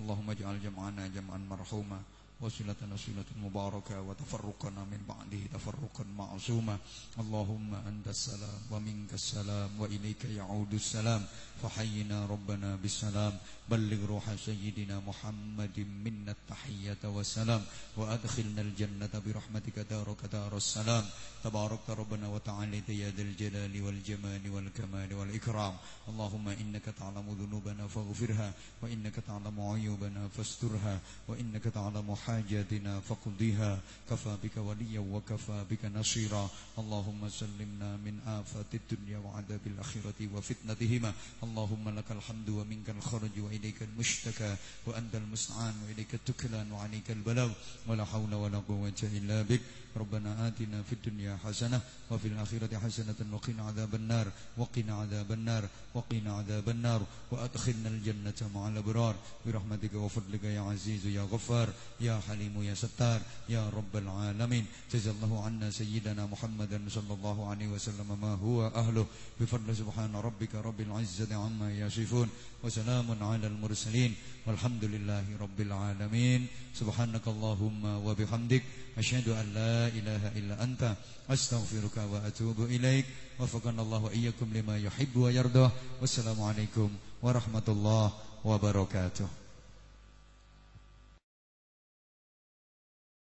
اللهم اجعل جمعنا جمعا مرحوما وصلتنا صلة مباركة وتفرقنا من بعده تفرقا معصوما. اللهم أنت السلام ومنك السلام وإليك يعود السلام. فحينا ربنا بالسلام. بلغ روح سيدنا محمد منا التحية والسلام وأدخلنا الجنة برحمتك دارك دار السلام. تبارك ربنا وتعالى يا ذا الجلال والجمال والكمال والإكرام. اللهم إنك تعلم ذنوبنا فاغفرها وإنك تعلم عيوبنا فاسترها وإنك تعلم حاجاتنا فقضيها كفى بك وليا وكفى بك نصيرا. اللهم سلمنا من آفات الدنيا وعذاب الآخرة وفتنتهما. اللهم لك الحمد ومنك الخرج وإليك المشتكى وأنت المستعان وإليك التكلان وعليك البلاغ ولا حول ولا قوة إلا بك. ربنا آتنا في الدنيا حسنة وفي الآخرة حسنة وقنا عذاب النار وقنا عذاب النار وقنا عذاب النار وأدخلنا الجنة مع الأبرار. برحمتك وفضلك يا عزيز يا غفار يا حليم يا ستار يا رب العالمين. جزا الله عنا سيدنا محمدا صلى الله عليه وسلم ما هو أهله. بفضل سبحان ربك رب العزة عما يصفون وسلام على المرسلين والحمد لله رب العالمين. سبحانك اللهم وبحمدك Asyhadu an la ilaha illa anta astaghfiruka wa atubu ilaik. Wafaqana Allah wa iyyakum lima yuhibbu wa yardah. Wassalamualaikum warahmatullahi wabarakatuh.